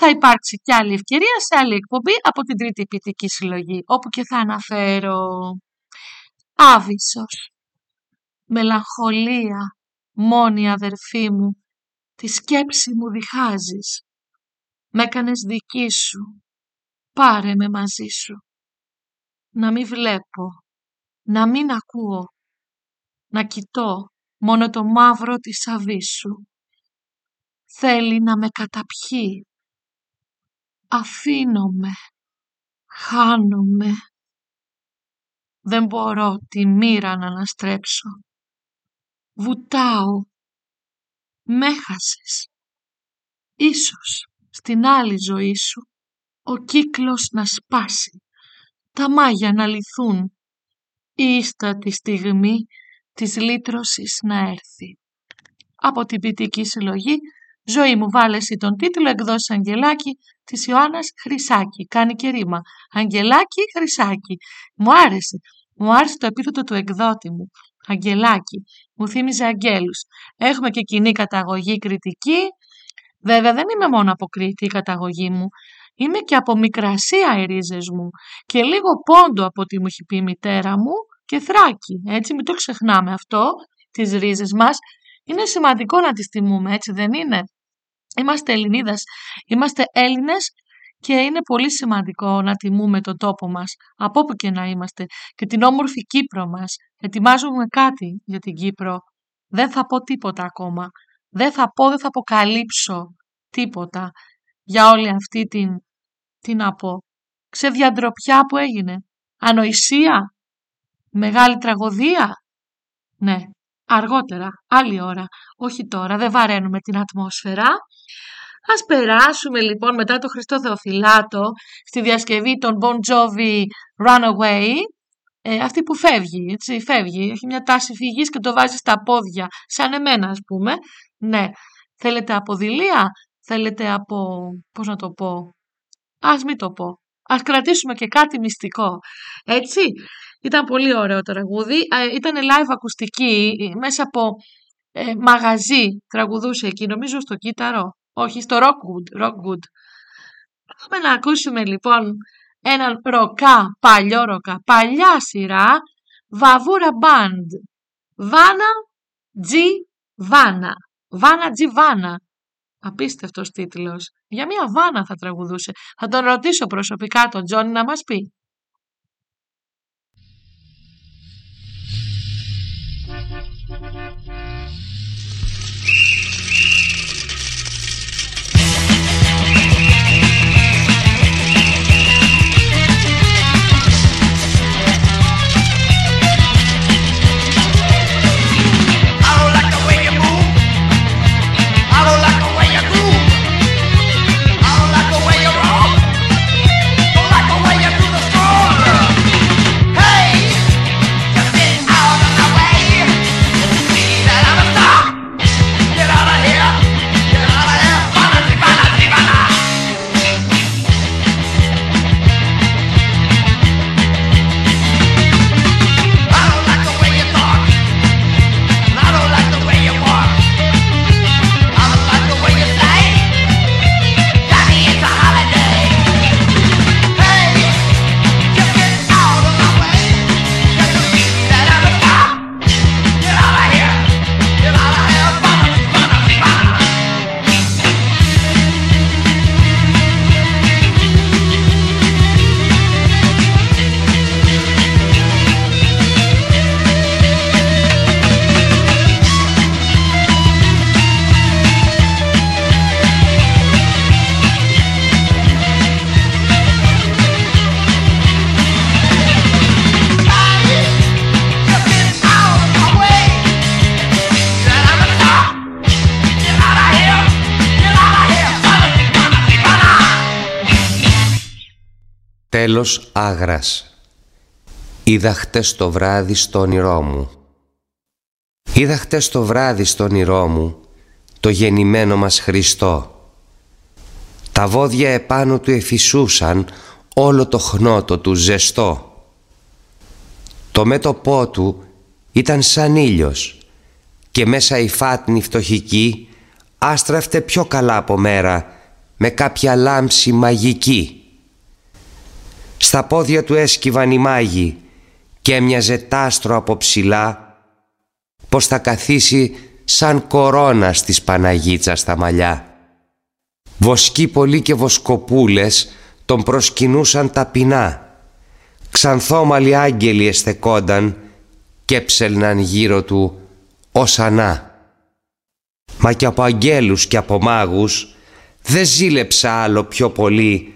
Θα υπάρξει κι άλλη ευκαιρία σε άλλη εκπομπή από την τρίτη ποιητική συλλογή, όπου και θα αναφέρω Άβυσσος, μελαγχολία, μόνη αδερφή μου, τη σκέψη μου διχάζεις. Μ' έκανες δική σου, πάρε με μαζί σου. Να μην βλέπω, να μην ακούω, να κοιτώ μόνο το μαύρο της αβίσου. Θέλει να με καταπιεί. Αφήνομαι, χάνομαι. Δεν μπορώ τη μοίρα να αναστρέψω. Βουτάω. Μέχασες. Ίσως στην άλλη ζωή σου ο κύκλος να σπάσει, τα μάγια να λυθούν, η ίστατη στιγμή της λύτρωσης να έρθει. Από την ποιητική συλλογή «Ζωή μου βάλεσαι τον τίτλο εκδόση Αγγελάκη της Ιωάννας Χρυσάκη. Κάνει και ρήμα. Αγγελάκη Χρυσάκη. Μου άρεσε. Μου άρεσε το επίθετο του εκδότη μου. Αγγελάκη. Μου θύμιζε αγγέλους. Έχουμε και κοινή καταγωγή κριτική. Βέβαια δεν είμαι μόνο από Κρήτη η καταγωγή μου. Είμαι και από Μικρασία οι ρίζες μου και λίγο πόντο από ό,τι μου έχει πει η μητέρα μου και Θράκη. Έτσι μην το ξεχνάμε αυτό, τις ρίζες μας. Είναι σημαντικό να τις τιμούμε, έτσι δεν είναι; Είμαστε Ελληνίδες, είμαστε Έλληνες και είναι πολύ σημαντικό να τιμούμε τον τόπο μας, από όπου και να είμαστε, και την όμορφη Κύπρο μας. Ετοιμάζουμε κάτι για την Κύπρο. Δεν θα πω τίποτα ακόμα. Δεν θα πω, δεν θα αποκαλύψω τίποτα για όλη αυτή την, τι να πω, ξεδιαντροπιά που έγινε. Ανοησία, μεγάλη τραγωδία. Ναι, αργότερα, άλλη ώρα, όχι τώρα, δεν βαραίνουμε την ατμόσφαιρα. Ας περάσουμε λοιπόν μετά το Χριστό Θεοφυλάτο στη διασκευή των Bon Jovi Runaway, ε, αυτή που φεύγει, έτσι, φεύγει, έχει μια τάση φυγής και το βάζει στα πόδια, σαν εμένα ας πούμε. Ναι, θέλετε από δηλία, θέλετε από, πώς να το πω, ας μην το πω, ας κρατήσουμε και κάτι μυστικό, έτσι. Ήταν πολύ ωραίο το τραγούδι, ε, ήταν live ακουστική, μέσα από ε, μαγαζί τραγουδούσε εκεί, νομίζω στο κύτταρο, όχι στο Rockwood. Rockwood. Πάμε να ακούσουμε λοιπόν έναν ροκά, παλιό ροκά, παλιά σειρά, Βαβούρα Band. Βάνα Τζι Βάνα. Βάνα Τζι Βάνα. Απίστευτος τίτλος. Για μια βάνα θα τραγουδούσε. Θα τον ρωτήσω προσωπικά τον Τζόνι να μας πει. Thank you. Τέλος Άγρας. Είδα χτες το βράδυ στο όνειρό μου. Είδα χτες το βράδυ στο όνειρό μου Το γεννημένο μας Χριστό. Τα βόδια επάνω του εφησούσαν Όλο το χνότο του ζεστό. Το μέτωπό του ήταν σαν ήλιος Και μέσα η φάτνη φτωχική Άστραφτε πιο καλά από μέρα Με κάποια λάμψη μαγική στα πόδια του έσκυβαν οι μάγοι και έμοιαζε τάστρο από ψηλά πως θα καθίσει σαν κορώνας στις Παναγίτσας στα μαλλιά. Βοσκοί πολλοί και βοσκοπούλες τον προσκυνούσαν ταπεινά. Ξανθόμαλοι άγγελοι εστεκόνταν και ψελναν γύρω του ως ανά. Μα και από αγγέλους και από μάγους δεν ζήλεψα άλλο πιο πολύ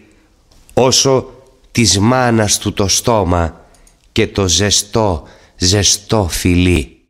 όσο της μάνας του το στόμα και το ζεστό, ζεστό φιλί.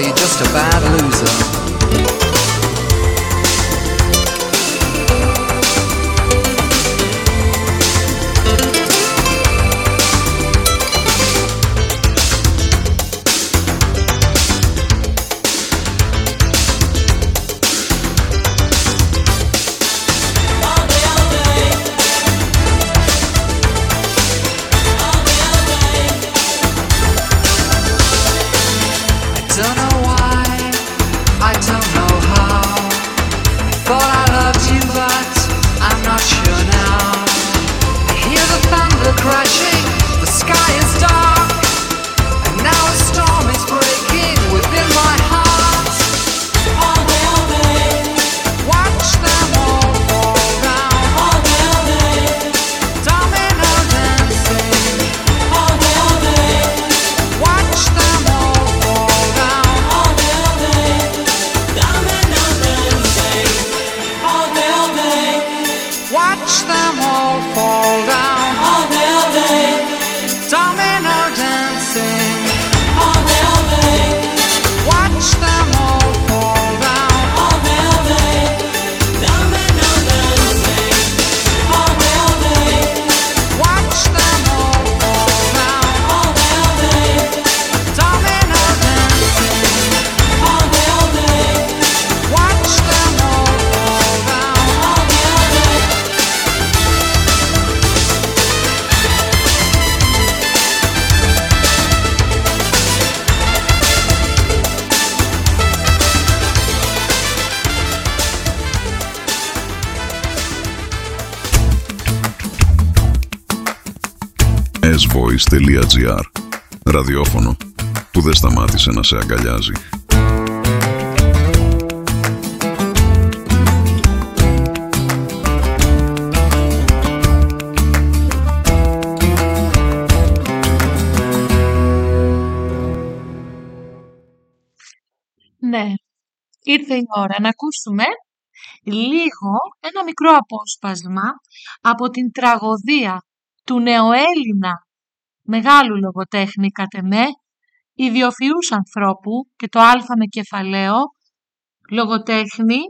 You're just a bad loser? voice.gr Ραδιόφωνο που δεν σταμάτησε να σε αγκαλιάζει. Ναι, ήρθε η ώρα να ακούσουμε λίγο ένα μικρό απόσπασμα από την τραγωδία του νεοέλληνα μεγάλου λογοτέχνη κατ' εμέ, ιδιοφυούς ανθρώπου και το άλφα με κεφαλαίο, λογοτέχνη,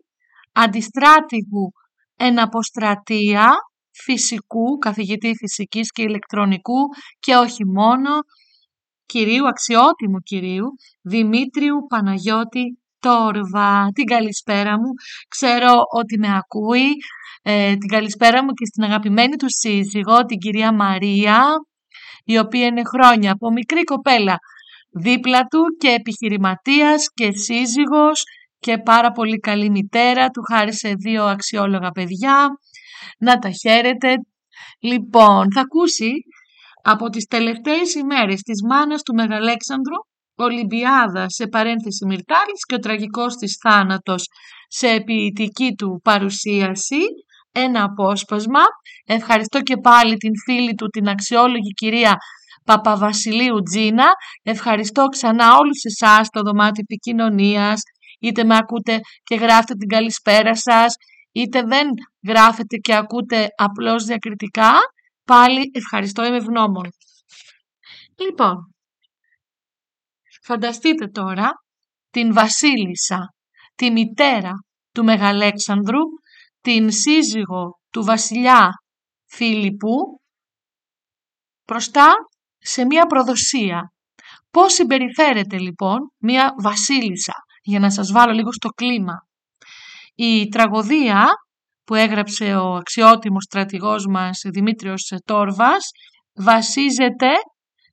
αντιστράτηγου εν αποστρατεία, φυσικού, καθηγητή φυσικής και ηλεκτρονικού και όχι μόνο, κυρίου, αξιότιμου κυρίου, Δημήτριου Παναγιώτη Τόρβα. Την καλησπέρα μου. Ξέρω ότι με ακούει. Ε, την καλησπέρα μου και στην αγαπημένη του σύζυγο, την κυρία Μαρία, η οποία είναι χρόνια από μικρή κοπέλα δίπλα του και επιχειρηματίας και σύζυγος και πάρα πολύ καλή μητέρα, του χάρισε δύο αξιόλογα παιδιά, να τα χαίρετε. Λοιπόν, θα ακούσει από τις τελευταίες ημέρες της μάνας του Μεγαλέξανδρου, Ολυμπιάδα σε παρένθεση Μυρτάλης και ο τραγικός της θάνατος σε επιητική του παρουσίαση, ένα απόσπασμα. Ευχαριστώ και πάλι την φίλη του, την αξιόλογη κυρία Παπαβασιλείου Τζίνα. Ευχαριστώ ξανά όλους εσάς στο δωμάτιο επικοινωνίας. είτε με ακούτε και γράφετε την καλησπέρα σας, είτε δεν γράφετε και ακούτε απλώς διακριτικά. Πάλι ευχαριστώ, είμαι ευγνώμων. Λοιπόν, φανταστείτε τώρα την Βασίλισσα, τη μητέρα του Μεγαλέξανδρου, την σύζυγο του βασιλιά Φίλιππου μπροστά σε μία προδοσία. Πώς συμπεριφέρεται λοιπόν μία βασίλισσα, για να σας βάλω λίγο στο κλίμα. Η τραγωδία που έγραψε ο αξιότιμος στρατηγός μας Δημήτριος Τόρβας βασίζεται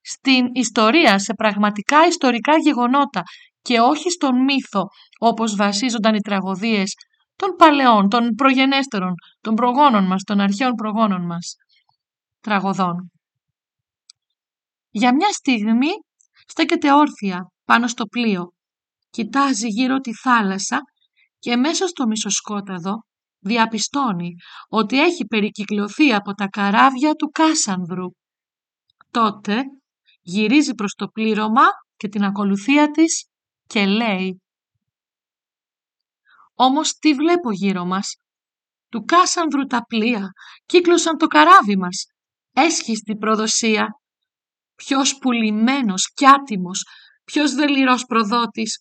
στην ιστορία, σε πραγματικά ιστορικά γεγονότα και όχι στον μύθο όπως βασίζονταν οι τραγωδίες των παλαιών, των προγενέστερων, των προγόνων μας, των αρχαίων προγόνων μας τραγωδών. Για μια στιγμή στέκεται όρθια πάνω στο πλοίο, κοιτάζει γύρω τη θάλασσα και μέσα στο μισοσκόταδο διαπιστώνει ότι έχει περικυκλωθεί από τα καράβια του Κάσανδρου. Τότε γυρίζει προς το πλήρωμα και την ακολουθία της και λέει «Όμως τι βλέπω γύρω μας; Του Κάσανδρου τα πλοία κύκλωσαν το καράβι μας. Έσχιστη προδοσία. Ποιος πουλημένος κι άτιμος, ποιος δελειρός προδότης,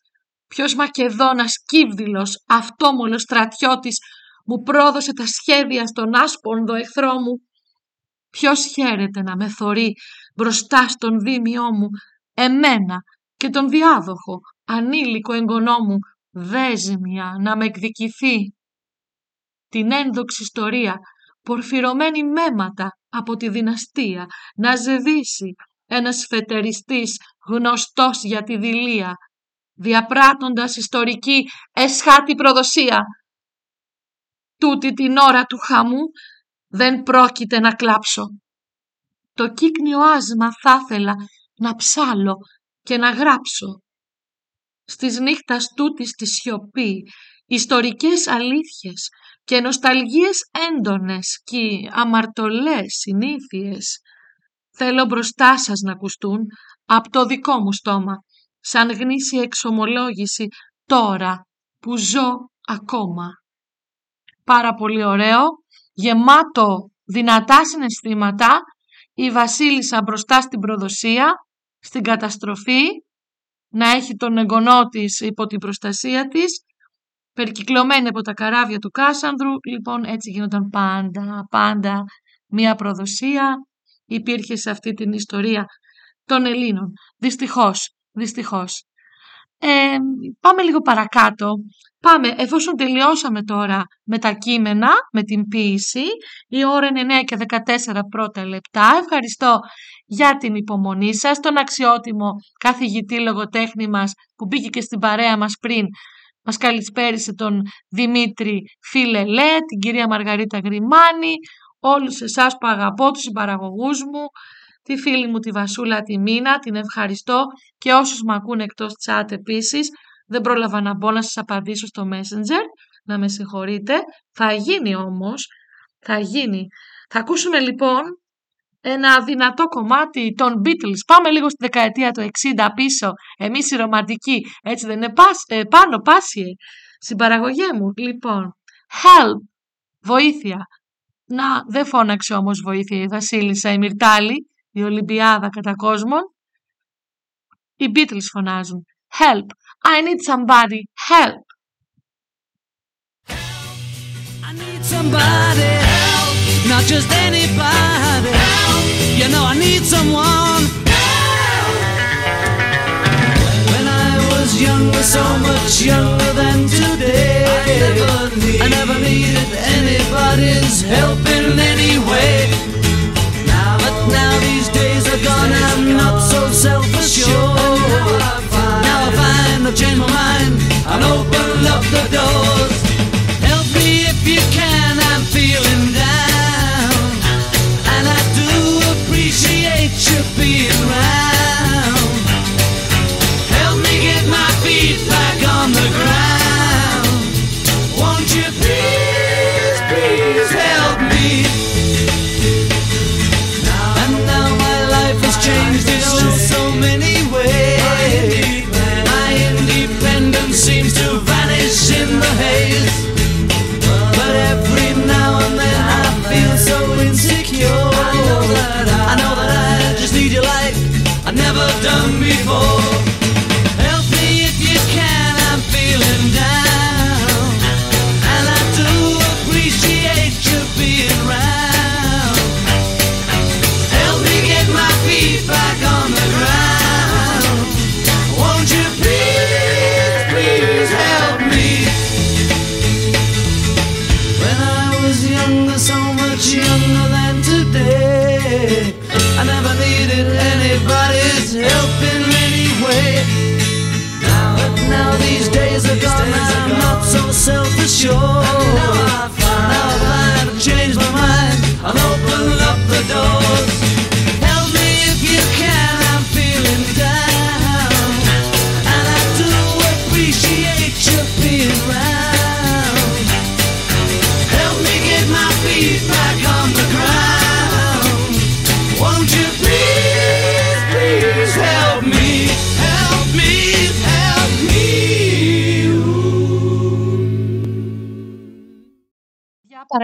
ποιος Μακεδόνας κύβδηλος, αυτόμολος στρατιώτης μου πρόδωσε τα σχέδια στον άσπονδο εχθρό μου. Ποιος χαίρεται να με θωρεί μπροστά στον δίμιό μου, εμένα και τον διάδοχο, ανήλικο εγγονό μου, δέσμια να με εκδικηθεί. Την ένδοξη ιστορία, πορφυρωμένη μέματα από τη δυναστεία, να ζεδίσει ένας φετεριστής γνωστός για τη δηλία, διαπράττοντας ιστορική εσχάτη προδοσία. Τούτη την ώρα του χαμού δεν πρόκειται να κλάψω. Το κύκνιο άσμα θα ήθελα να ψάλω και να γράψω. Στις νύχτας τούτης της σιωπή, ιστορικές αλήθειες και νοσταλγίες έντονες και αμαρτωλές συνήθειες. Θέλω μπροστά σας να ακουστούν από το δικό μου στόμα, σαν γνήσια εξομολόγηση τώρα που ζω ακόμα. Πάρα πολύ ωραίο, γεμάτο δυνατά συναισθήματα, η Βασίλισσα μπροστά στην προδοσία, στην καταστροφή, να έχει τον εγγονό της υπό την προστασία της, περικυκλωμένη από τα καράβια του Κάσανδρου, λοιπόν έτσι γίνονταν πάντα, πάντα μία προδοσία υπήρχε σε αυτή την ιστορία των Ελλήνων. Δυστυχώς, δυστυχώς. Ε, πάμε λίγο παρακάτω. Πάμε, εφόσον τελειώσαμε τώρα με τα κείμενα, με την ποίηση, η ώρα είναι 9 και 14 πρώτα λεπτά. Ευχαριστώ για την υπομονή σας, τον αξιότιμο καθηγητή λογοτέχνη μας που μπήκε και στην παρέα μας πριν. Μας καλησπέρισε τον Δημήτρη Φιλελέ, την κυρία Μαργαρίτα Γρημάνη, όλους εσάς που αγαπώ, τους συμπαραγωγούς μου, τη φίλη μου τη Βασούλα τη Μίνα, την ευχαριστώ και όσους με ακούν εκτός chat επίσης. Δεν πρόλαβα να μπω να σας απαντήσω στο Messenger, να με συγχωρείτε. Θα γίνει όμως, θα γίνει. Θα ακούσουμε λοιπόν ένα δυνατό κομμάτι των Beatles. Πάμε λίγο στη δεκαετία του 60 πίσω, εμείς οι ρομαντικοί, έτσι δεν είναι πάσ, ε, πάνω, πάσιε, στην παραγωγή μου. Λοιπόν, help, βοήθεια. Να, δεν φώναξε όμως βοήθεια η Βασίλισσα η Μυρτάλη, η Ολυμπιάδα κατά κόσμον. Οι Beatles φωνάζουν. Help. I need somebody. Help. I need somebody help. Not just anybody help. You know I need someone help. When I was younger, so much younger than today I never, need, I never needed anybody's help in any way now these days are gone, I'm not so self-assured. Now now I find I've changed my mind and opened up the doors. Help me if you can, I'm feeling down,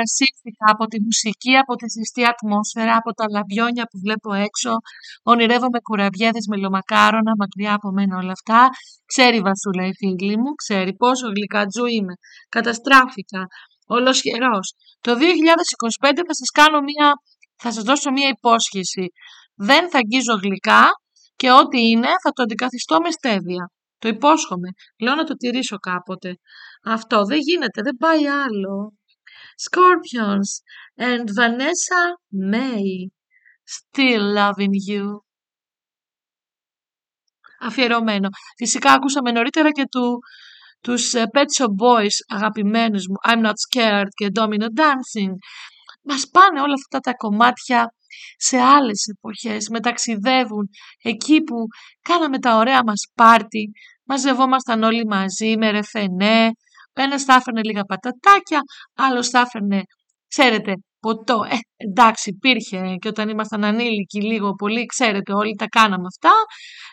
παρασύρθηκα από τη μουσική, από τη ζεστή ατμόσφαιρα, από τα λαμπιόνια που βλέπω έξω. Ονειρεύομαι κουραβιέδες με λομακάρονα, μακριά από μένα όλα αυτά. Ξέρει η Βασούλα η φίλη μου, ξέρει πόσο γλυκατζού είμαι. Καταστράφηκα, ολοσχερός. Το 2025 θα σας κάνω μία, θα σας δώσω μία υπόσχεση. Δεν θα αγγίζω γλυκά και ό,τι είναι θα το αντικαθιστώ με στέβια. Το υπόσχομαι. Λέω να το τηρήσω κάποτε. Αυτό δεν γίνεται, δεν πάει άλλο. Scorpions and Vanessa May. Still loving you. Αφιερωμένο. Φυσικά ακούσαμε νωρίτερα και του, τους ε, Pet Shop Boys αγαπημένους μου I'm Not Scared και Domino Dancing. Μας πάνε όλα αυτά τα κομμάτια σε άλλες εποχές, μεταξιδεύουν εκεί που κάναμε τα ωραία μας πάρτι, μαζευόμασταν όλοι μαζί με ρεφενέ, ένας θα έφερνε λίγα πατατάκια, άλλος θα έφερνε, ξέρετε, ποτό. Ε, εντάξει, υπήρχε και όταν ήμασταν ανήλικοι λίγο πολύ, ξέρετε, όλοι τα κάναμε αυτά.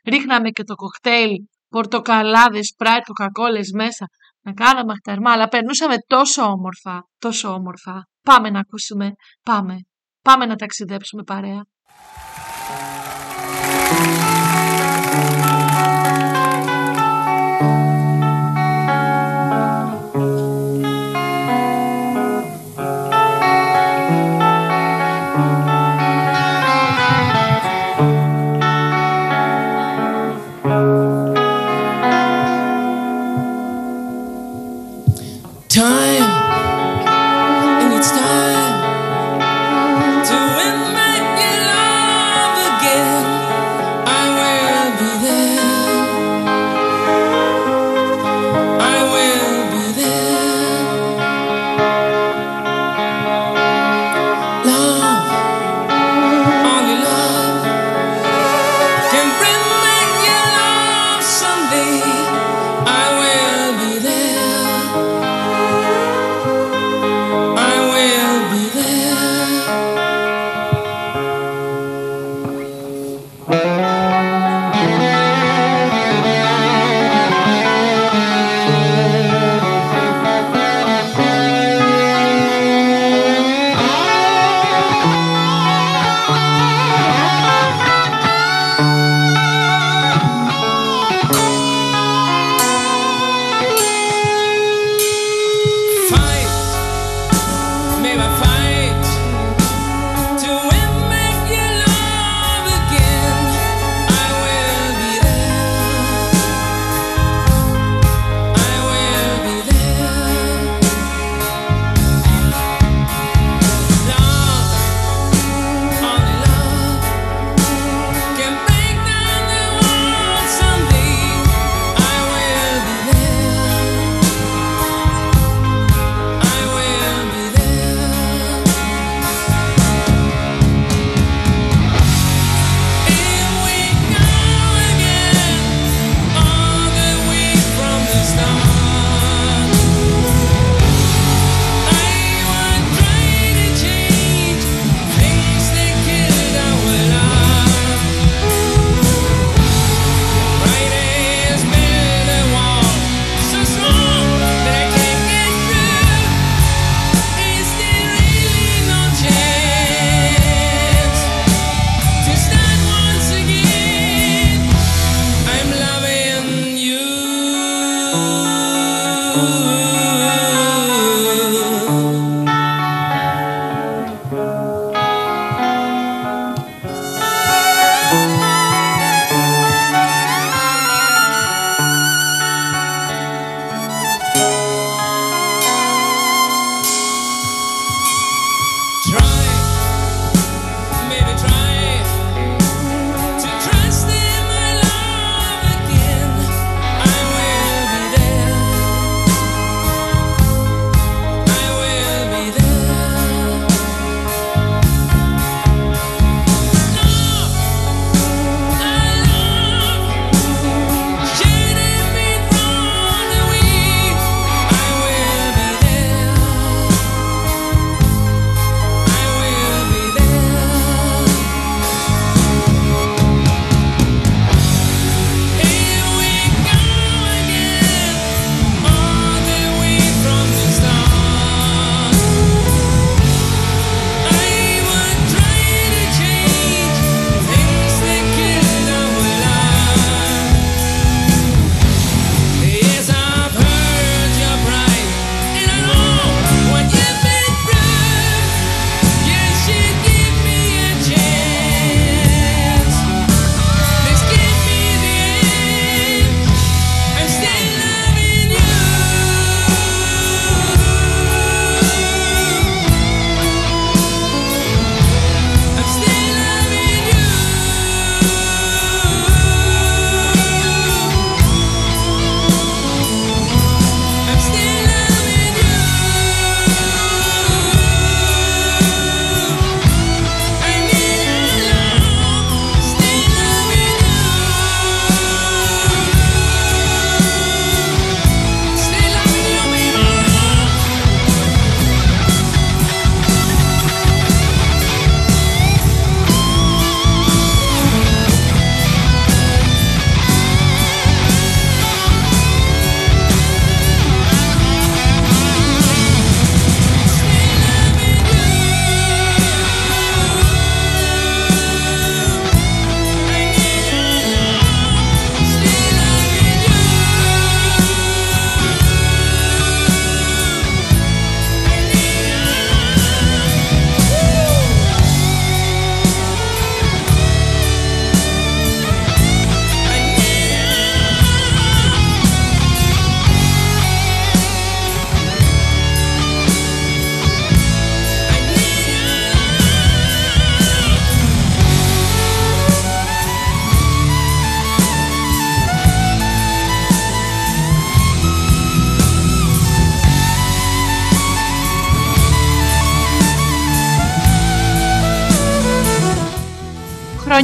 Ρίχναμε και το κοκτέιλ, πορτοκαλάδες, πράιτ, κοκακόλες μέσα. Να κάναμε αχταρμά, αλλά περνούσαμε τόσο όμορφα, τόσο όμορφα. Πάμε να ακούσουμε, πάμε. Πάμε να ταξιδέψουμε παρέα.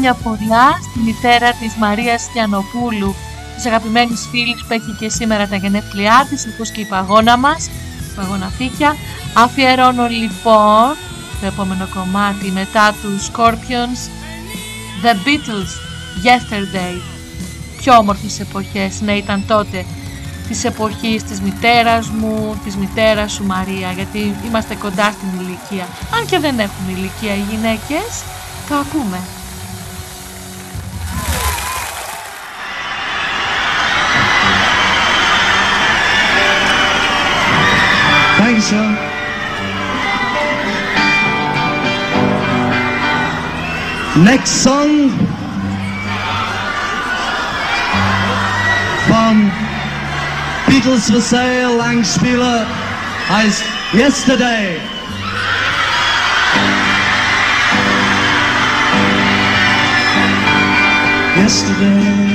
Χρόνια πολλά στη μητέρα της Μαρίας Στιανοπούλου, της αγαπημένης φίλης που έχει και σήμερα τα γενέθλιά της, όπως και η παγώνα μας, η παγώνα φίκια. Αφιερώνω λοιπόν το επόμενο κομμάτι μετά τους Scorpions, The Beatles, Yesterday. Πιο όμορφες εποχές, ναι ήταν τότε της εποχής της μητέρας μου, της μητέρας σου Μαρία, γιατί είμαστε κοντά στην ηλικία. Αν και δεν έχουμε ηλικία οι γυναίκες, το ακούμε. Thank you, sir. Next song from Beatles for Sale Langspieler as Yesterday. Yesterday.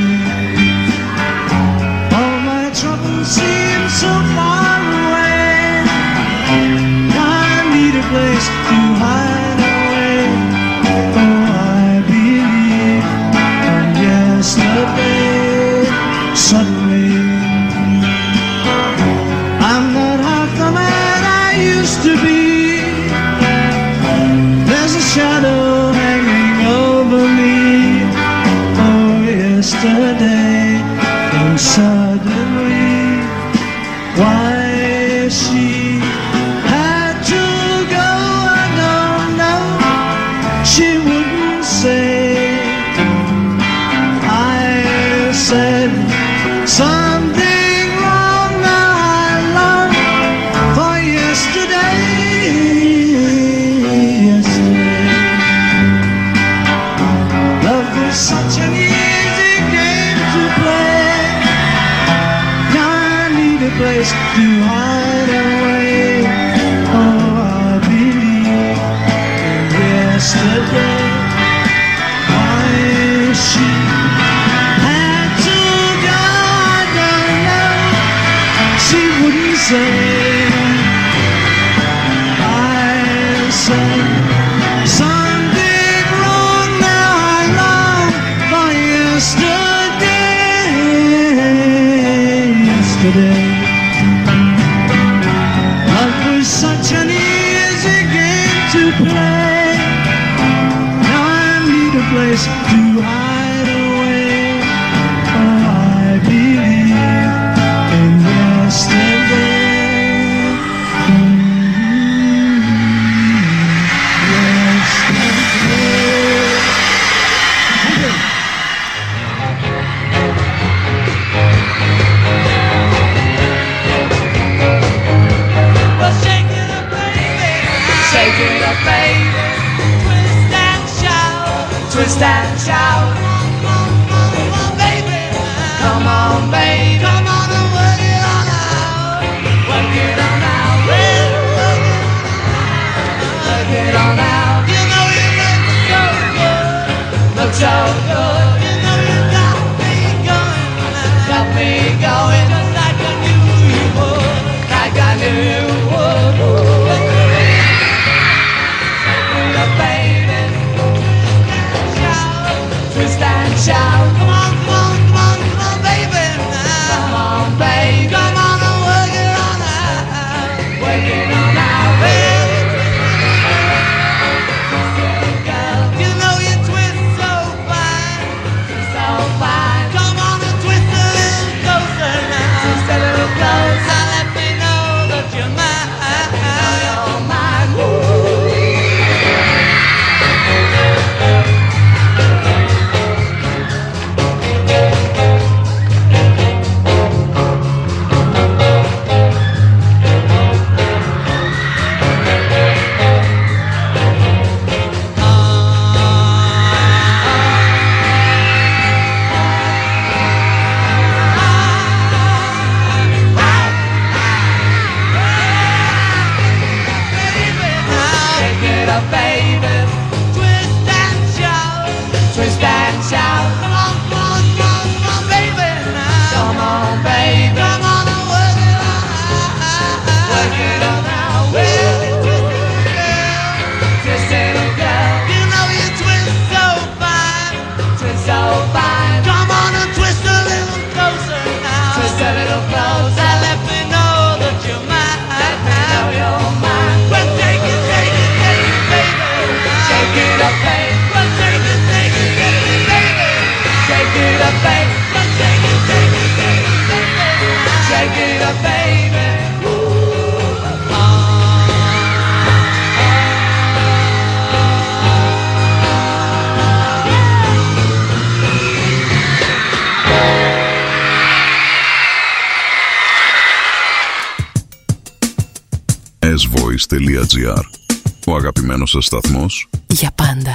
δικός. Για πάντα.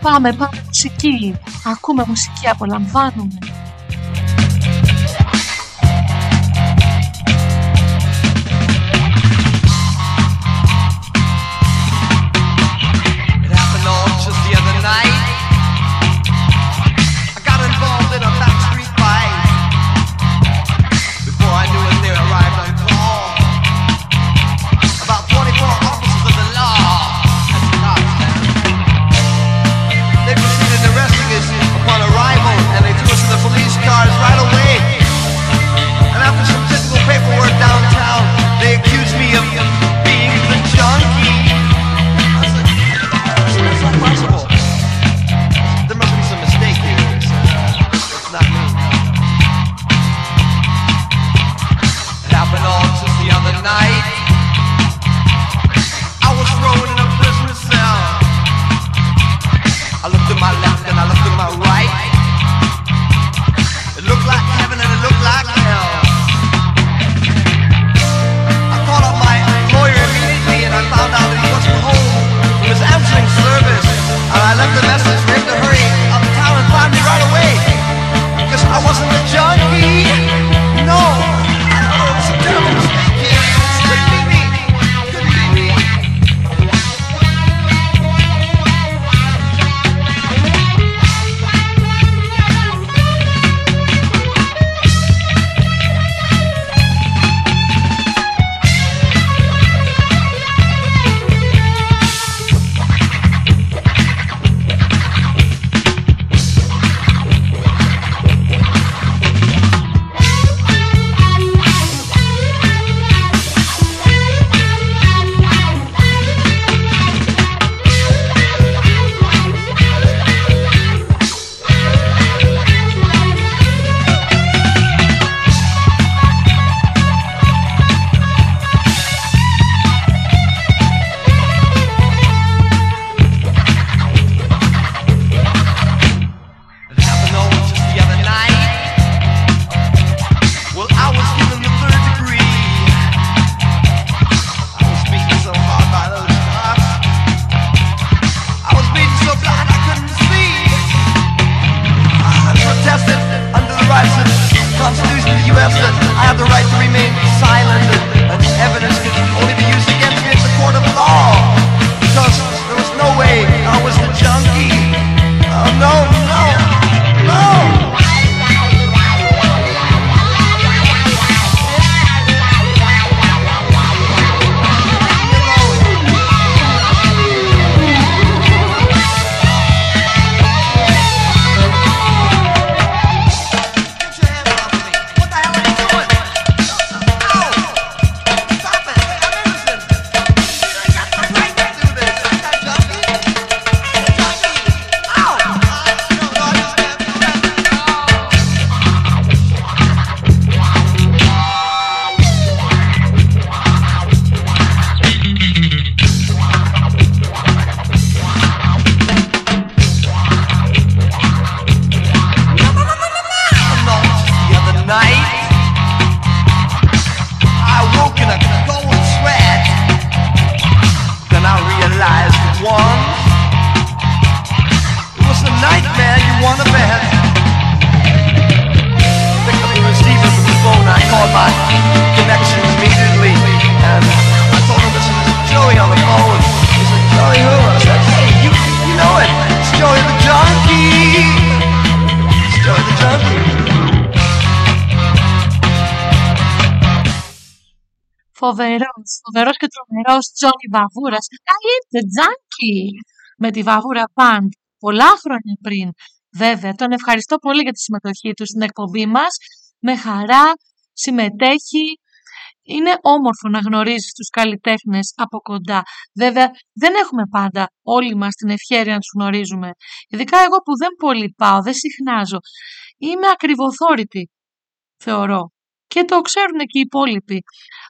Πάμε, πάμε μουσική. Ακούμε μουσική, απολαμβάνουμε. Ρος Τζόνι βαβούρα, Να τζάκι με τη Βαβούρα Πάντ πολλά χρόνια πριν. Βέβαια, τον ευχαριστώ πολύ για τη συμμετοχή του στην εκπομπή μας. Με χαρά συμμετέχει. Είναι όμορφο να γνωρίζεις τους καλλιτέχνες από κοντά. Βέβαια, δεν έχουμε πάντα όλοι μας την ευχαίρεια να τους γνωρίζουμε. Ειδικά εγώ που δεν πολύ πάω, δεν συχνάζω. Είμαι ακριβοθόρητη, θεωρώ. Και το ξέρουν και οι υπόλοιποι.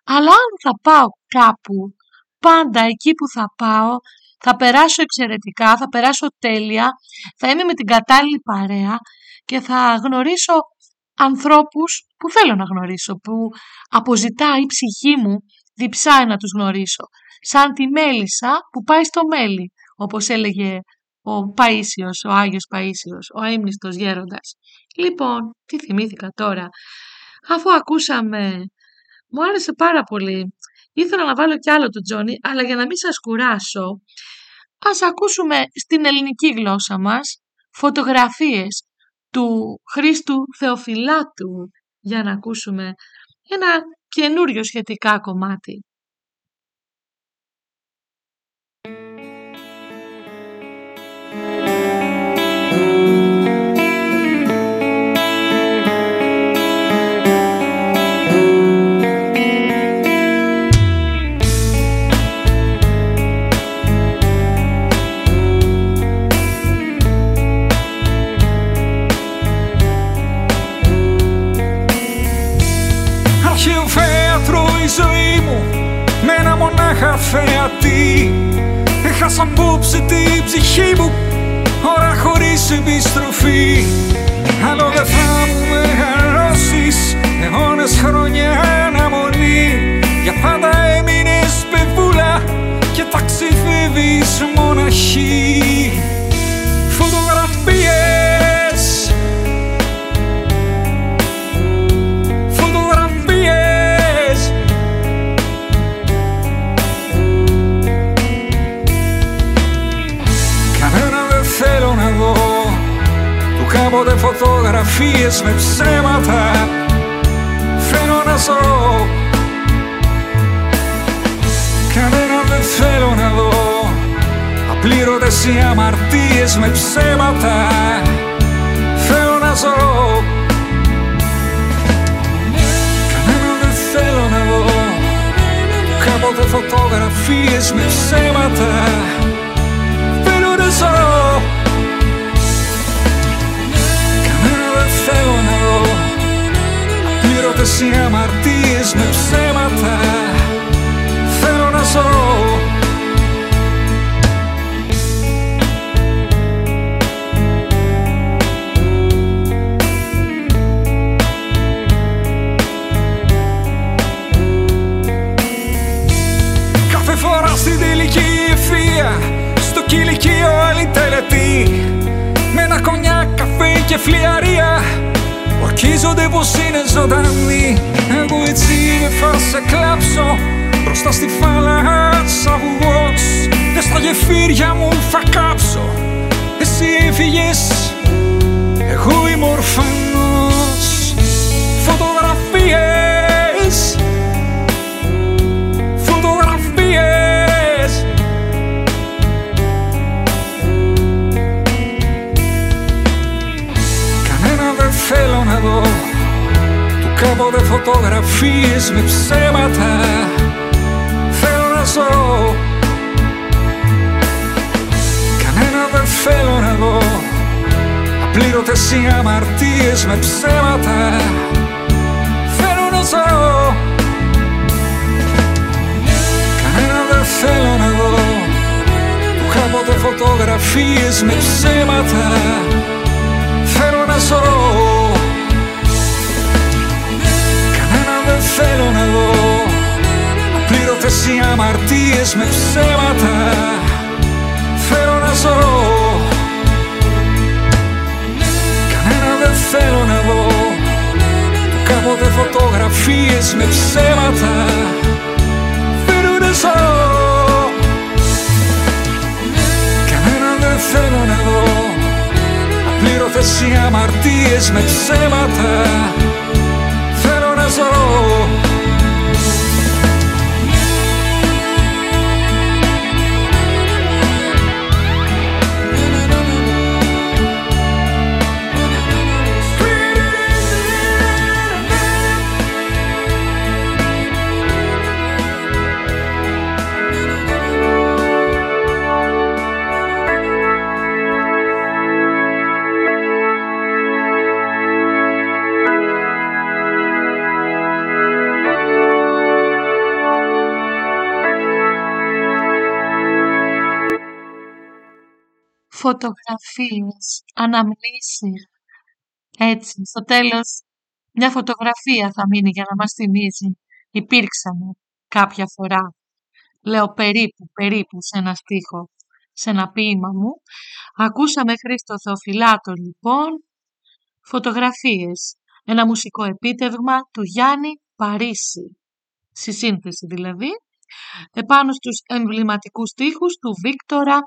Αλλά αν θα πάω κάπου πάντα εκεί που θα πάω θα περάσω εξαιρετικά, θα περάσω τέλεια, θα είμαι με την κατάλληλη παρέα και θα γνωρίσω ανθρώπους που θέλω να γνωρίσω, που αποζητάει η ψυχή μου διψάει να τους γνωρίσω. Σαν τη μέλισσα που πάει στο μέλι, όπως έλεγε ο Παΐσιος, ο Άγιος Παΐσιος, ο αείμνηστος γέροντας. Λοιπόν, τι θυμήθηκα τώρα. Αφού ακούσαμε, μου άρεσε πάρα πολύ Ήθελα να βάλω κι άλλο το Τζόνι, αλλά για να μην σας κουράσω, ας ακούσουμε στην ελληνική γλώσσα μας φωτογραφίες του Χρήστου Θεοφυλάτου για να ακούσουμε ένα καινούριο σχετικά κομμάτι. Έχασα απόψε την ψυχή μου ώρα χωρίς επιστροφή. Άλλο δεν θα μου μεγαλώσεις αιώνες χρόνια αναμονή. Για πάντα έμεινες πεβούλα και ταξιδεύεις μοναχή Του κάποτε φωτογραφίες με ψέματα. Θέλω να ζω. Κανένα δεν θέλω να δω. Απλήρωτες οι αμαρτίες με ψέματα. Θέλω να ζω. Κανένα δεν θέλω να δω. Κάποτε φωτογραφίες με ψέματα. Θέλω να ζω Απλήρωτες οι αμαρτίες με ψέματα Θέλω να ζω. Κάθε φορά στην τελική ευθεία Στο κηλικείο άλλη τελετή Με ένα κονιά, καφέ και φλιαρία Ορκίζονται πως είναι ζωντανοί Εγώ έτσι δεν θα σε κλάψω. Μπροστά στη φάλατσα βουγός Και στα γεφύρια μου θα κάψω. Εσύ έφυγες Εγώ είμαι ορφανός. Φωτογραφίες. Φωτογραφίες θέλω να δω. Του κάποτε φωτογραφίες με ψέματα. Θέλω να ζω. Κανένα δεν θέλω να δω. Απλήρωτες οι αμαρτίες με ψέματα. Θέλω να ζω. Κανένα δεν θέλω να δω. Του κάποτε φωτογραφίες με ψέματα. Θέλω να ζω δεν θέλω να δω. Απλήρωτες οι αμαρτίες με ψέματα. Θέλω να ζω. Κανένα δεν θέλω να δω. Του κάποτε φωτογραφίες με ψέματα. Θέλω να ζω. Κανένα δεν θέλω να δω. Απλήρωτες οι αμαρτίες με ψέματα Θέλω φωτογραφίες, αναμνήσεις. Έτσι, στο τέλος μια φωτογραφία θα μείνει για να μας θυμίζει. Υπήρξαμε κάποια φορά. Λέω περίπου, περίπου σε ένα στίχο, σε ένα ποίημα μου. Ακούσαμε Χρήστο Θεοφυλάτο λοιπόν, φωτογραφίες. Ένα μουσικό επίτευγμα του Γιάννη Παρίσι. Στη σύνθεση δηλαδή. Επάνω στους εμβληματικούς στίχους του Βίκτορα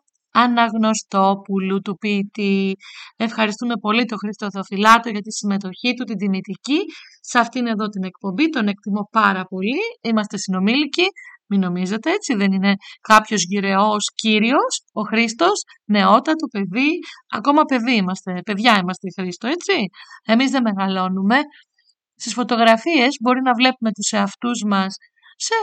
Αναγνωστόπουλου του ποιητή. Ευχαριστούμε πολύ τον Χρήστο Θεοφυλάτο για τη συμμετοχή του, την τιμητική, σε αυτήν εδώ την εκπομπή. Τον εκτιμώ πάρα πολύ. Είμαστε συνομήλικοι. Μην νομίζετε έτσι, δεν είναι κάποιος γυρεός κύριος, ο Χρήστος, νεότατο παιδί, ακόμα παιδί είμαστε, παιδιά είμαστε Χρήστο, έτσι. Εμείς δεν μεγαλώνουμε. Στις φωτογραφίες μπορεί να βλέπουμε τους εαυτούς μας σε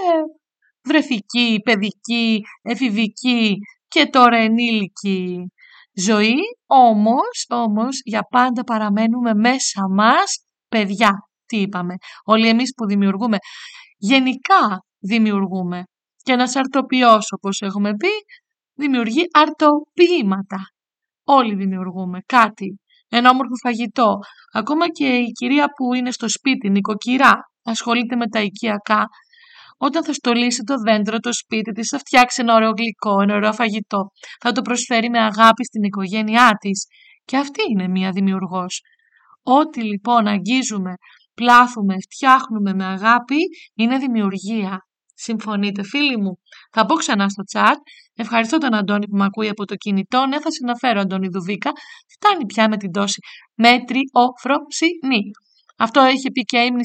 βρεφική, παιδική, εφηβική και τώρα ενήλικη ζωή, όμως, όμως για πάντα παραμένουμε μέσα μας παιδιά. Τι είπαμε, όλοι εμείς που δημιουργούμε, γενικά δημιουργούμε. Και ένας αρτοποιός, όπως έχουμε πει, δημιουργεί αρτοποίηματα. Όλοι δημιουργούμε κάτι, ένα όμορφο φαγητό. Ακόμα και η κυρία που είναι στο σπίτι, νοικοκυρά, ασχολείται με τα οικιακά, όταν θα στολίσει το δέντρο, το σπίτι της, θα φτιάξει ένα ωραίο γλυκό, ένα ωραίο φαγητό. Θα το προσφέρει με αγάπη στην οικογένειά της. Και αυτή είναι μία δημιουργός. Ό,τι λοιπόν αγγίζουμε, πλάθουμε, φτιάχνουμε με αγάπη, είναι δημιουργία. Συμφωνείτε φίλοι μου; Θα πω ξανά στο chat. Ευχαριστώ τον Αντώνη που με ακούει από το κινητό. Ναι, θα συναφέρω Αντώνη Δουβίκα. Φτάνει πια με την τόση μέτρη ο φροσινή. Αυτό έχει πει και ύμνη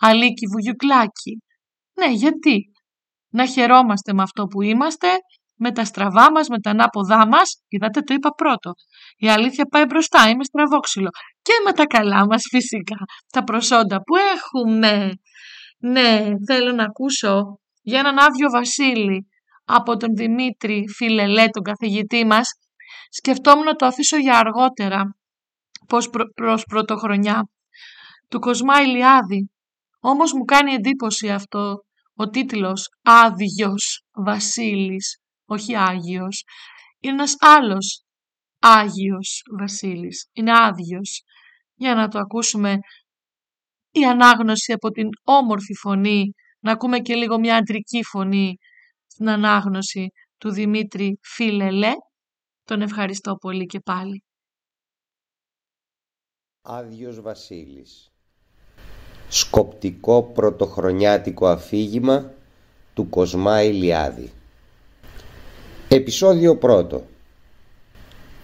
Αλίκη Βουγιουκλάκη. Ναι, γιατί; Να χαιρόμαστε με αυτό που είμαστε, με τα στραβά μας, με τα ανάποδά μας. Είδατε, το είπα πρώτο. Η αλήθεια πάει μπροστά, είμαι στραβόξυλο. Και με τα καλά μας φυσικά, τα προσόντα που έχουμε. Ναι, θέλω να ακούσω για έναν Άδειο Βασίλη από τον Δημήτρη Φιλελέ, τον καθηγητή μας. Σκεφτόμουν να το αφήσω για αργότερα, πώς προ, προς πρωτοχρονιά, του Κοσμά Ηλιάδη. Όμως μου κάνει εντύπωση αυτό ο τίτλος «Άδειος Βασίλης», όχι Άγιος, είναι ένας άλλος Άγιος Βασίλης. Είναι άδειος. Για να το ακούσουμε η ανάγνωση από την όμορφη φωνή, να ακούμε και λίγο μια αντρική φωνή στην ανάγνωση του Δημήτρη Φιλελέ. Τον ευχαριστώ πολύ και πάλι. Άδειος Βασίλης σκοπτικό πρωτοχρονιάτικο αφήγημα του Κοσμά Ηλιάδη Επισόδιο πρώτο.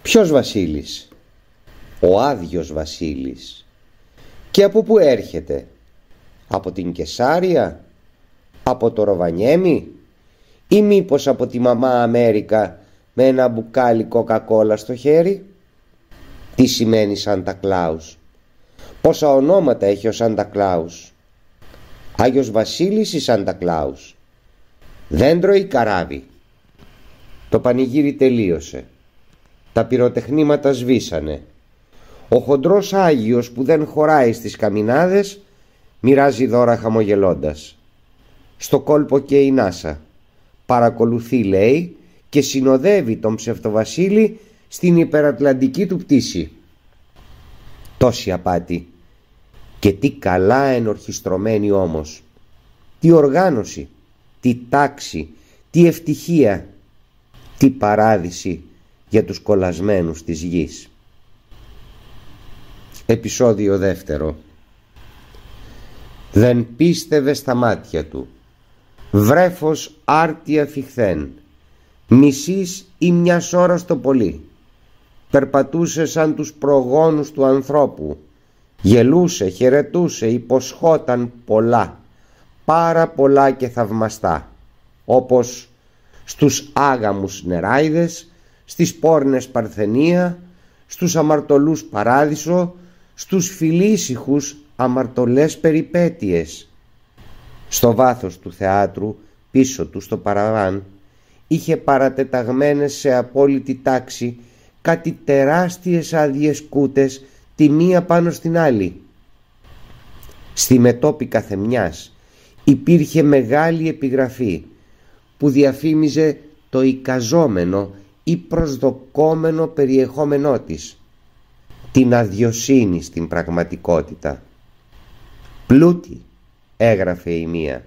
Ποιος Βασίλης; Ο άδειος Βασίλης. Και από πού έρχεται; Από την Κεσάρια; Από το Ροβανιέμι; Ή μήπως από τη μαμά Αμέρικα Με ένα μπουκάλι κοκακόλα στο χέρι; Τι σημαίνει Σάντα Κλάους; Πόσα ονόματα έχει ο Σάντα Κλάους; Άγιος Βασίλης ή Σάντα Κλάους; Δέντρο ή καράβι; Το πανηγύρι τελείωσε. Τα πυροτεχνήματα σβήσανε. Ο χοντρός Άγιος που δεν χωράει στις καμινάδες μοιράζει δώρα χαμογελώντας. Στο κόλπο και η Νάσα. Παρακολουθεί λέει και συνοδεύει τον ψευτοβασίλη στην υπερατλαντική του πτήση. Τόση απάτη. Και τι καλά ενορχιστρωμένη όμως. Τι οργάνωση, τι τάξη, τι ευτυχία, τι παράδειση για τους κολλασμένους της γης. Επισόδιο δεύτερο. Δεν πίστευε στα μάτια του. Βρέφος άρτια φιχθέν. Μισής ή μιας ώρας το πολύ. Περπατούσε σαν τους προγόνους του ανθρώπου Γελούσε, χαιρετούσε, υποσχόταν πολλά, πάρα πολλά και θαυμαστά, όπως στους άγαμους νεράιδες, στις πόρνες Παρθενία, στους αμαρτωλούς Παράδεισο, στους φιλήσυχους αμαρτωλές περιπέτειες. Στο βάθος του θεάτρου, πίσω του στο παραβάν, είχε παρατεταγμένες σε απόλυτη τάξη κάτι τεράστιες άδειες κούτες τη μία πάνω στην άλλη. Στη μετόπη καθεμιάς υπήρχε μεγάλη επιγραφή που διαφήμιζε το εικαζόμενο ή προσδοκόμενο περιεχόμενό της, την αδειοσύνη στην πραγματικότητα. Πλούτη, έγραφε η μία,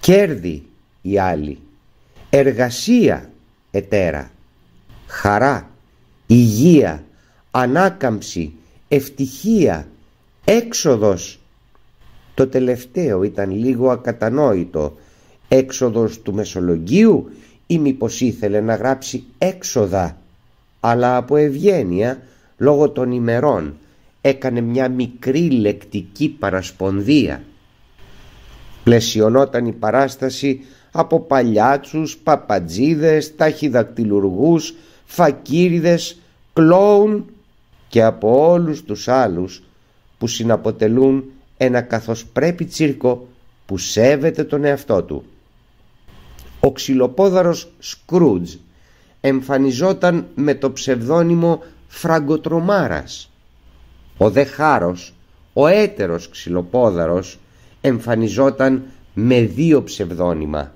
κέρδη η άλλη, εργασία ετέρα, χαρά, υγεία, ανάκαμψη, ευτυχία, έξοδος. Το τελευταίο ήταν λίγο ακατανόητο, έξοδος του Μεσολογγίου ή μήπως ήθελε να γράψει έξοδα, αλλά από ευγένεια, λόγω των ημερών, έκανε μια μικρή λεκτική παρασπονδία. Πλαισιωνόταν η παράσταση από παλιάτσους, παπατζίδες, ταχυδακτηλουργούς, φακύριδες, κλόουν και από όλους τους άλλους που συναποτελούν ένα καθώς πρέπει τσίρκο που σέβεται τον εαυτό του. Ο ξυλοπόδαρος Σκρούτζ εμφανιζόταν με το ψευδόνυμο Φραγκοτρομάρας. Ο δε χάρος, ο έτερος ξυλοπόδαρος, εμφανιζόταν με δύο ψευδόνυμα.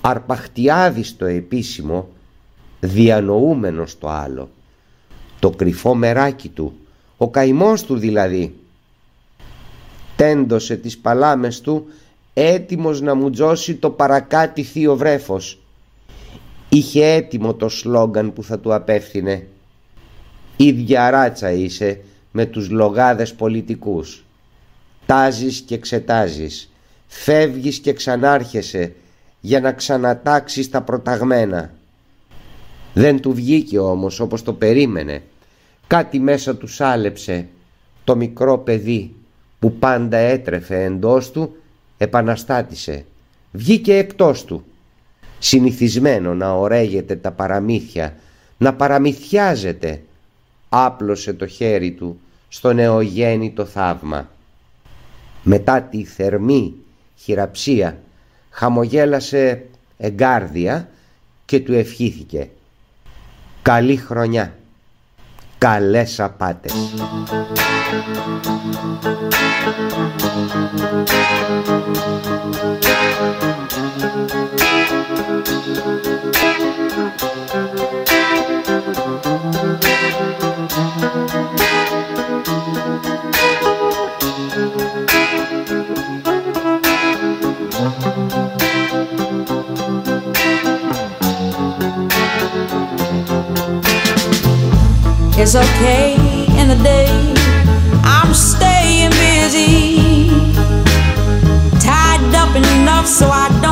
Αρπαχτιάδης το επίσημο, διανοούμενος το άλλο. Το κρυφό μεράκι του, ο καημός του δηλαδή. Τέντωσε τις παλάμες του έτοιμος να μου ζώσει το παρακάτι θείο βρέφος. Είχε έτοιμο το σλόγκαν που θα του απεύθυνε. «Ίδια ράτσα είσαι με τους λογάδες πολιτικούς. Τάζεις και ξετάζεις, φεύγεις και ξανάρχεσαι για να ξανατάξεις τα προταγμένα». Δεν του βγήκε όμως όπως το περίμενε. Κάτι μέσα του σάλεψε το μικρό παιδί που πάντα έτρεφε εντός του επαναστάτησε, βγήκε εκτός του. Συνηθισμένο να ωραίγεται τα παραμύθια, να παραμυθιάζεται, άπλωσε το χέρι του στο νεογέννητο θαύμα. Μετά τη θερμή χειραψία χαμογέλασε εγκάρδια και του ευχήθηκε «Καλή χρονιά, καλές απάτες». It's okay in the day. I'm staying busy, tied up enough so I don't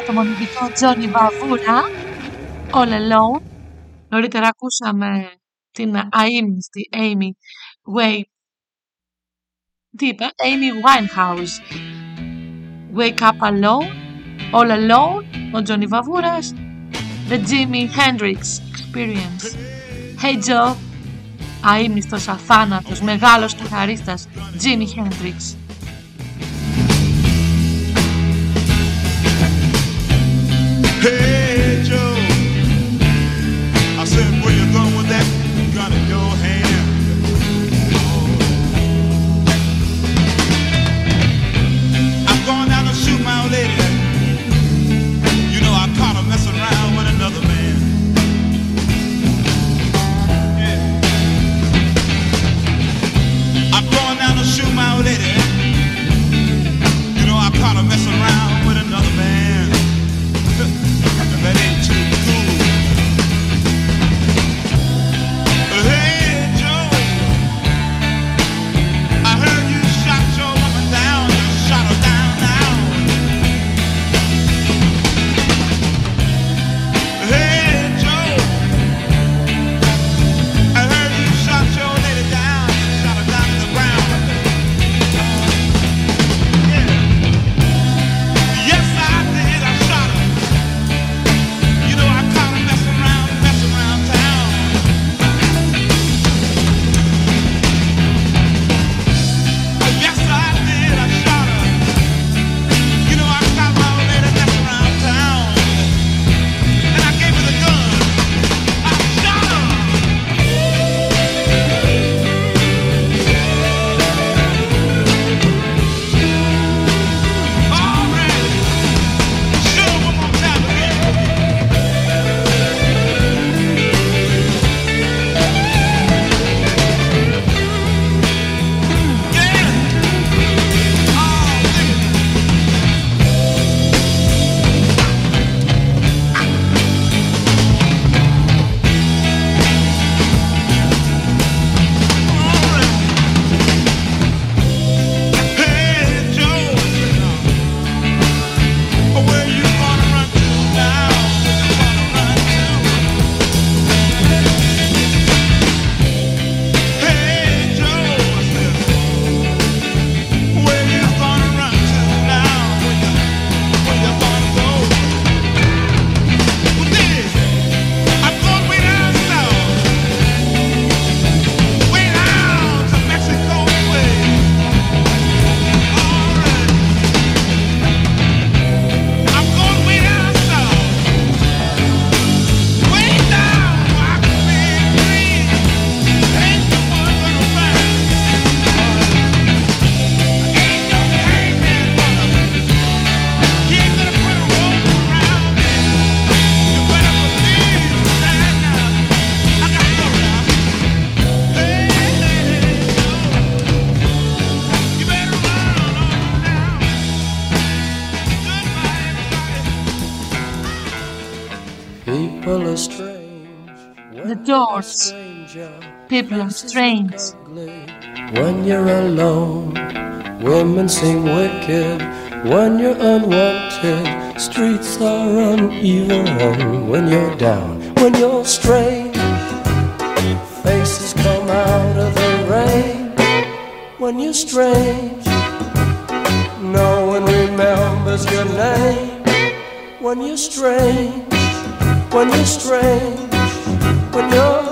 Το νικητό Τζόνι Βαβούρα, All Alone. Νωρίτερα ακούσαμε την αείμνηστη Amy Way. Τι είπα, Amy Winehouse. Wake Up Alone, All Alone, ο Τζόνι Βαβούρας, The Jimi Hendrix Experience. Hey Joe, αείμνηστος αθάνατος, μεγάλος κιθαρίστας, Jimi Hendrix. Hey. When you're alone, women seem wicked. When you're unwanted, streets are uneven. When you're down, when you're strange, faces come out of the rain. When you're strange, no one remembers your name. When you're strange, when you're strange, when you're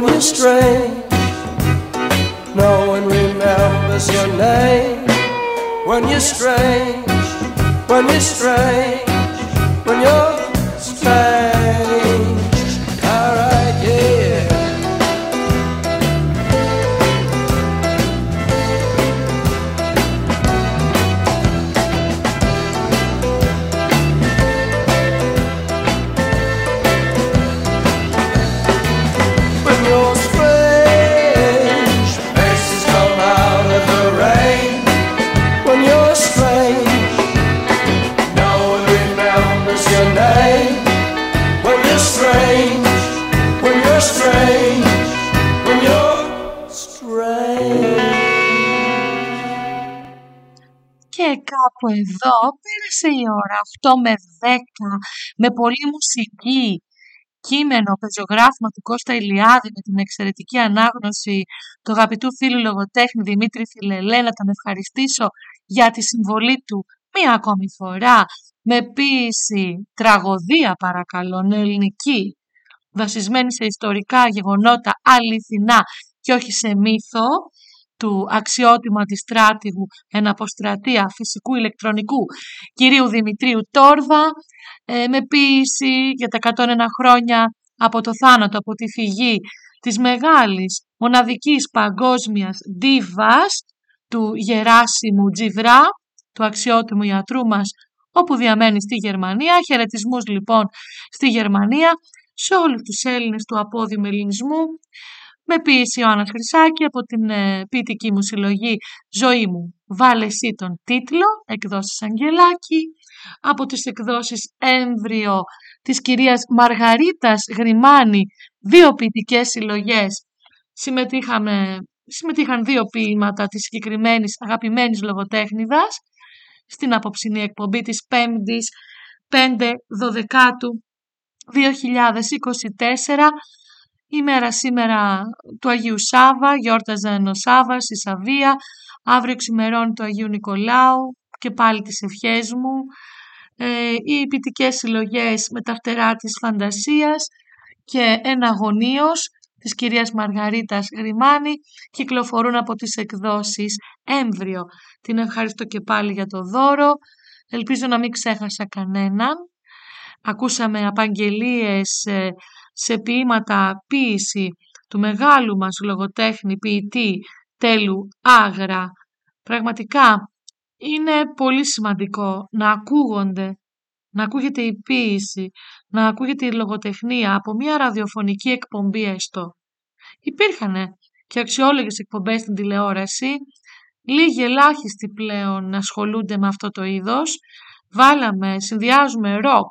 when you're strange. No one remembers your name when you're strange, when you're strange. Πέρασε η ώρα 8 με 10 με πολλή μουσική κείμενο, πεζογράφημα του Κώστα Ηλιάδη με την εξαιρετική ανάγνωση του αγαπητού φίλου λογοτέχνη Δημήτρη Φιλελέ να τον ευχαριστήσω για τη συμβολή του μία ακόμη φορά. Με ποίηση τραγωδία παρακαλώ, ελληνική βασισμένη σε ιστορικά γεγονότα αληθινά και όχι σε μύθο του αξιότιμου αντιστράτηγου εν αποστρατεία φυσικού ηλεκτρονικού κυρίου Δημητρίου Τόρβα ε, με ποίηση για τα 101 χρόνια από το θάνατο, από τη φυγή της μεγάλης μοναδικής παγκόσμιας ντίβας του Γεράσιμου Τζιβρά, του αξιότιμου ιατρού μας, όπου διαμένει στη Γερμανία. Χαιρετισμούς λοιπόν στη Γερμανία σε όλους τους Έλληνες του απόδιου ελληνισμού με ποίηση Ιωάννας Χρυσάκη από την ε, ποιητική μου συλλογή «Ζωή μου, βάλε εσύ τον τίτλο», εκδόσεις Αγγελάκη, από τις εκδόσεις «Έμβριο» της κυρίας Μαργαρίτας Γρημάνη, δύο ποιητικές συλλογές. Συμμετείχαμε, συμμετείχαν δύο ποίηματα της συγκεκριμένης αγαπημένης λογοτέχνηδας στην απόψινή εκπομπή της 5ης 5 Δωδεκάτου 2024 ημέρα σήμερα του Αγίου Σάβα, γιόρταζαν ο Σάβας, η Σαβία, αύριο ξημερώνει του Αγίου Νικολάου και πάλι τις ευχές μου. Ε, οι ποιητικές συλλογές με τα φτερά της φαντασίας και ένα αγωνίος της κυρίας Μαργαρίτας Γρημάνη κυκλοφορούν από τις εκδόσεις Έμβριο. Την ευχαριστώ και πάλι για το δώρο. Ελπίζω να μην ξέχασα κανέναν. Ακούσαμε απαγγελίες ε, σε ποίηματα ποίηση του μεγάλου μας λογοτέχνη ποιητή τέλου Άγρα. Πραγματικά είναι πολύ σημαντικό να ακούγονται, να ακούγεται η ποίηση, να ακούγεται η λογοτεχνία από μια ραδιοφωνική εκπομπή έστω. Υπήρχαν και αξιόλογες εκπομπές στην τηλεόραση, λίγοι ελάχιστοι πλέον ασχολούνται με αυτό το είδος. Βάλαμε, συνδυάζουμε ροκ,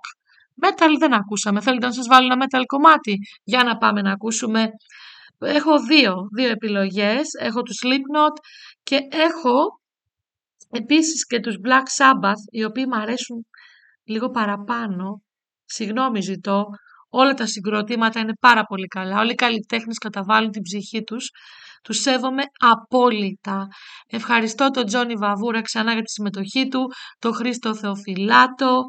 Metal δεν ακούσαμε. Θέλετε να σας βάλω ένα metal κομμάτι; Για να πάμε να ακούσουμε. Έχω δύο, δύο επιλογές. Έχω τους Slipknot και έχω επίσης και τους Black Sabbath, οι οποίοι μου αρέσουν λίγο παραπάνω. Συγγνώμη ζητώ. Όλα τα συγκροτήματα είναι πάρα πολύ καλά. Όλοι οι καλλιτέχνες καταβάλουν την ψυχή τους. Τους σέβομαι απόλυτα. Ευχαριστώ τον Τζόνι Βαβούρα ξανά για τη συμμετοχή του, τον Χρήστο Θεοφιλάτο,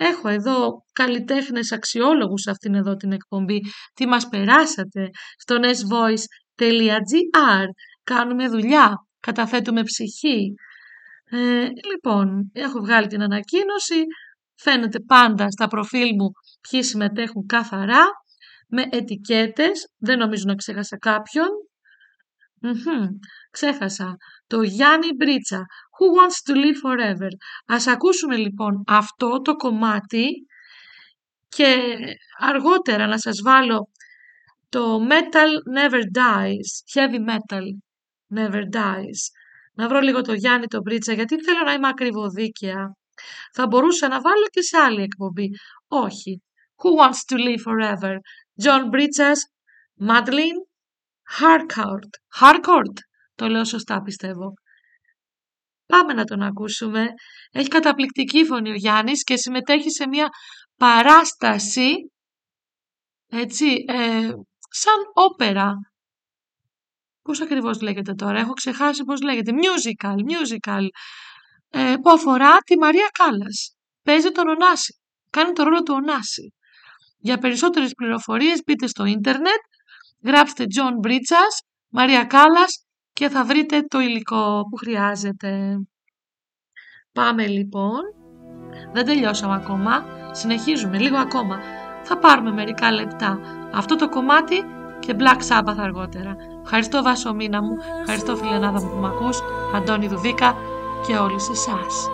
Έχω εδώ καλλιτέχνες αξιόλογους σε αυτήν εδώ την εκπομπή. Τι μας περάσατε στο nesvoice.gr. Κάνουμε δουλειά, καταθέτουμε ψυχή. Ε, λοιπόν, έχω βγάλει την ανακοίνωση. Φαίνεται πάντα στα προφίλ μου ποιοι συμμετέχουν καθαρά. Με ετικέτες. Δεν νομίζω να ξέχασα κάποιον. Ξέχασα. Το Γιάννη Μπρίτσα. Who wants to live forever; Ας ακούσουμε λοιπόν αυτό το κομμάτι και αργότερα να σας βάλω το Metal Never Dies. Heavy Metal Never Dies. Να βρω λίγο το Γιάννη το Μπρίτσα γιατί θέλω να είμαι ακριβοδίκαια. Θα μπορούσα να βάλω και σε άλλη εκπομπή. Όχι. Who wants to live forever; John Μπρίτσας, Madeline Harcourt. Harcourt; Το λέω σωστά πιστεύω. Πάμε να τον ακούσουμε. Έχει καταπληκτική φωνή ο Γιάννης και συμμετέχει σε μια παράσταση, έτσι, ε, σαν όπερα. Πώς ακριβώς λέγεται τώρα, έχω ξεχάσει πώς λέγεται. Musical, musical, ε, που αφορά τη Μαρία Κάλλας. Παίζει τον Ωνάση. Κάνει το ρόλο του Ωνάση. Για περισσότερες πληροφορίες μπείτε στο ίντερνετ, γράψτε John Bridges, Μαρία Κάλλας και θα βρείτε το υλικό που χρειάζεται. Πάμε λοιπόν. Δεν τελειώσαμε ακόμα. Συνεχίζουμε λίγο ακόμα. Θα πάρουμε μερικά λεπτά αυτό το κομμάτι και Black Sabbath αργότερα. Ευχαριστώ Βάσο Μίνα μου, ευχαριστώ φιλενάδα μου που με ακούς, Αντώνη Δουβίκα και όλους εσάς.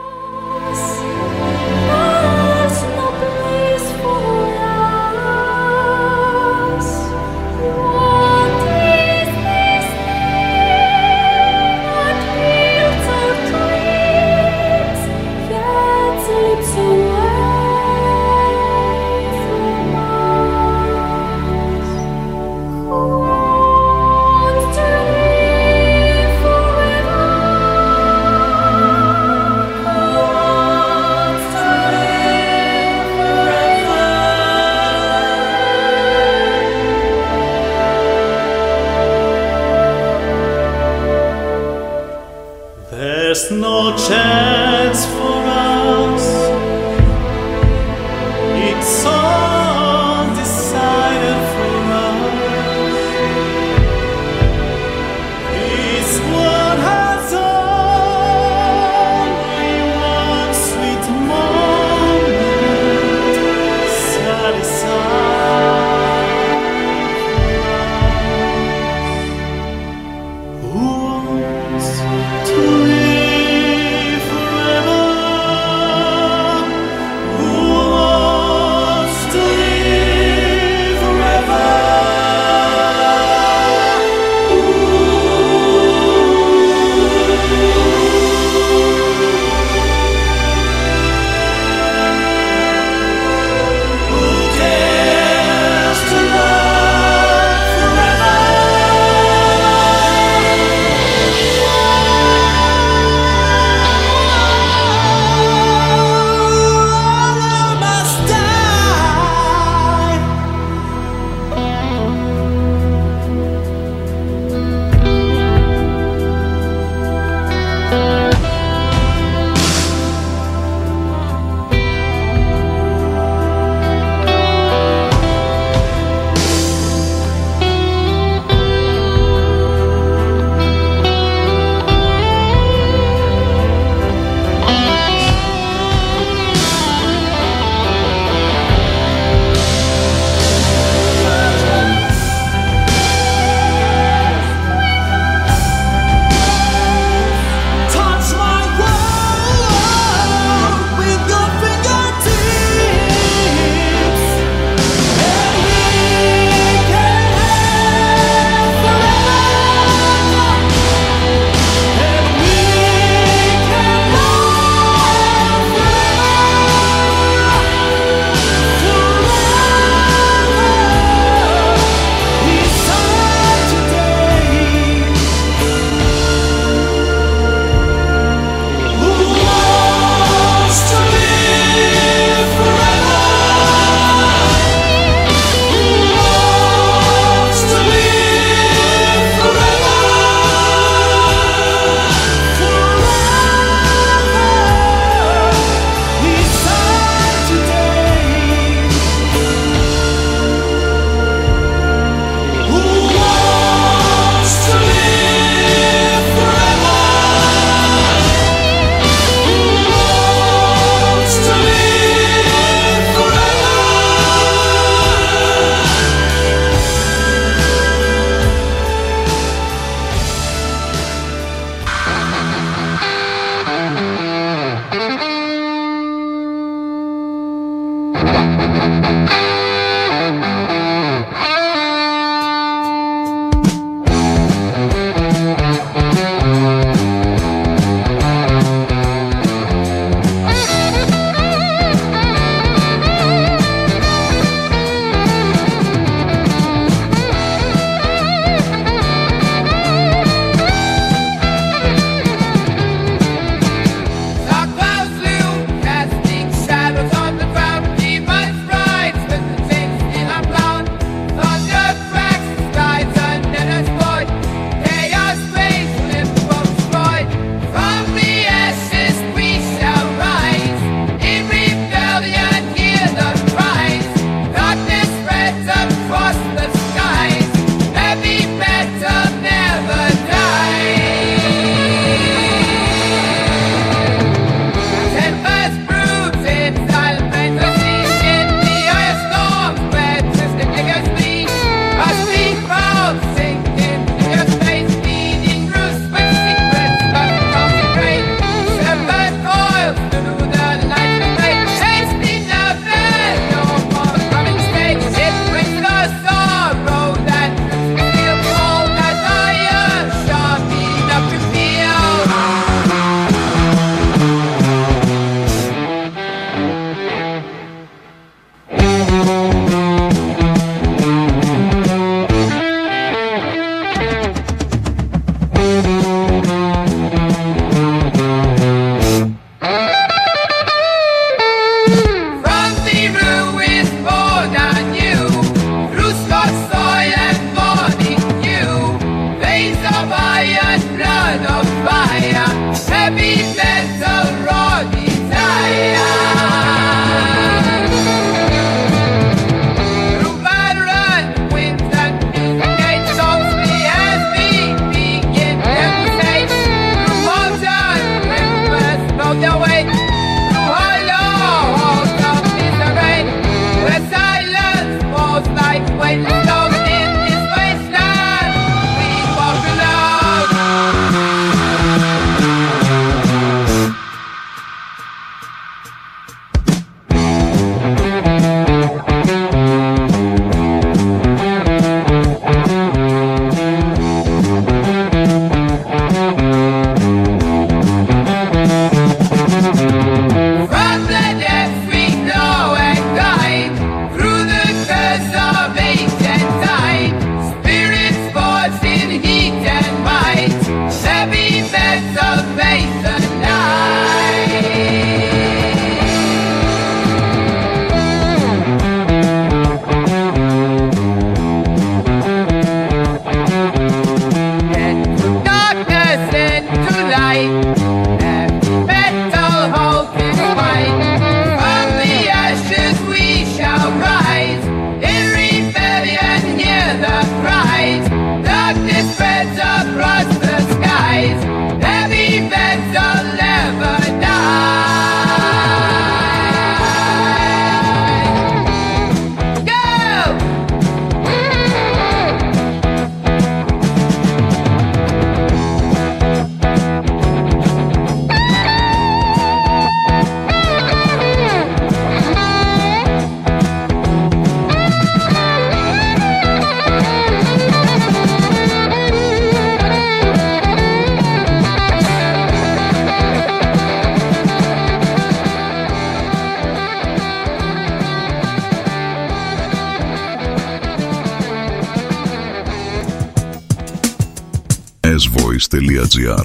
svoice.gr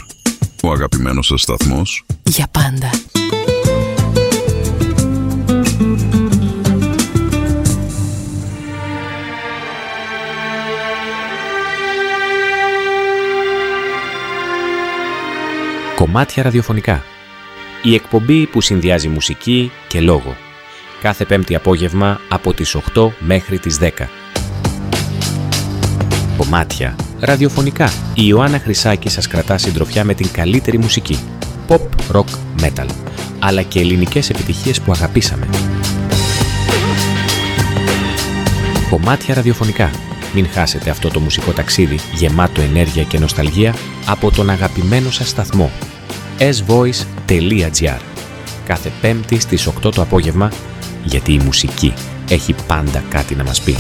Ο αγαπημένος σας σταθμός Για πάντα. Κομμάτια ραδιοφωνικά. Η εκπομπή που συνδυάζει μουσική και λόγο. Κάθε πέμπτη απόγευμα από τις 8 μέχρι τις 10. Κομμάτια ραδιοφωνικά. Η Ιωάννα Χρυσάκη σας κρατά συντροφιά με την καλύτερη μουσική. Pop, rock, metal. Αλλά και ελληνικές επιτυχίες που αγαπήσαμε. Κομμάτια ραδιοφωνικά. Μην χάσετε αυτό το μουσικό ταξίδι γεμάτο ενέργεια και νοσταλγία από τον αγαπημένο σας σταθμό svoice.gr Κάθε πέμπτη στις 8 το απόγευμα γιατί η μουσική έχει πάντα κάτι να μας πει.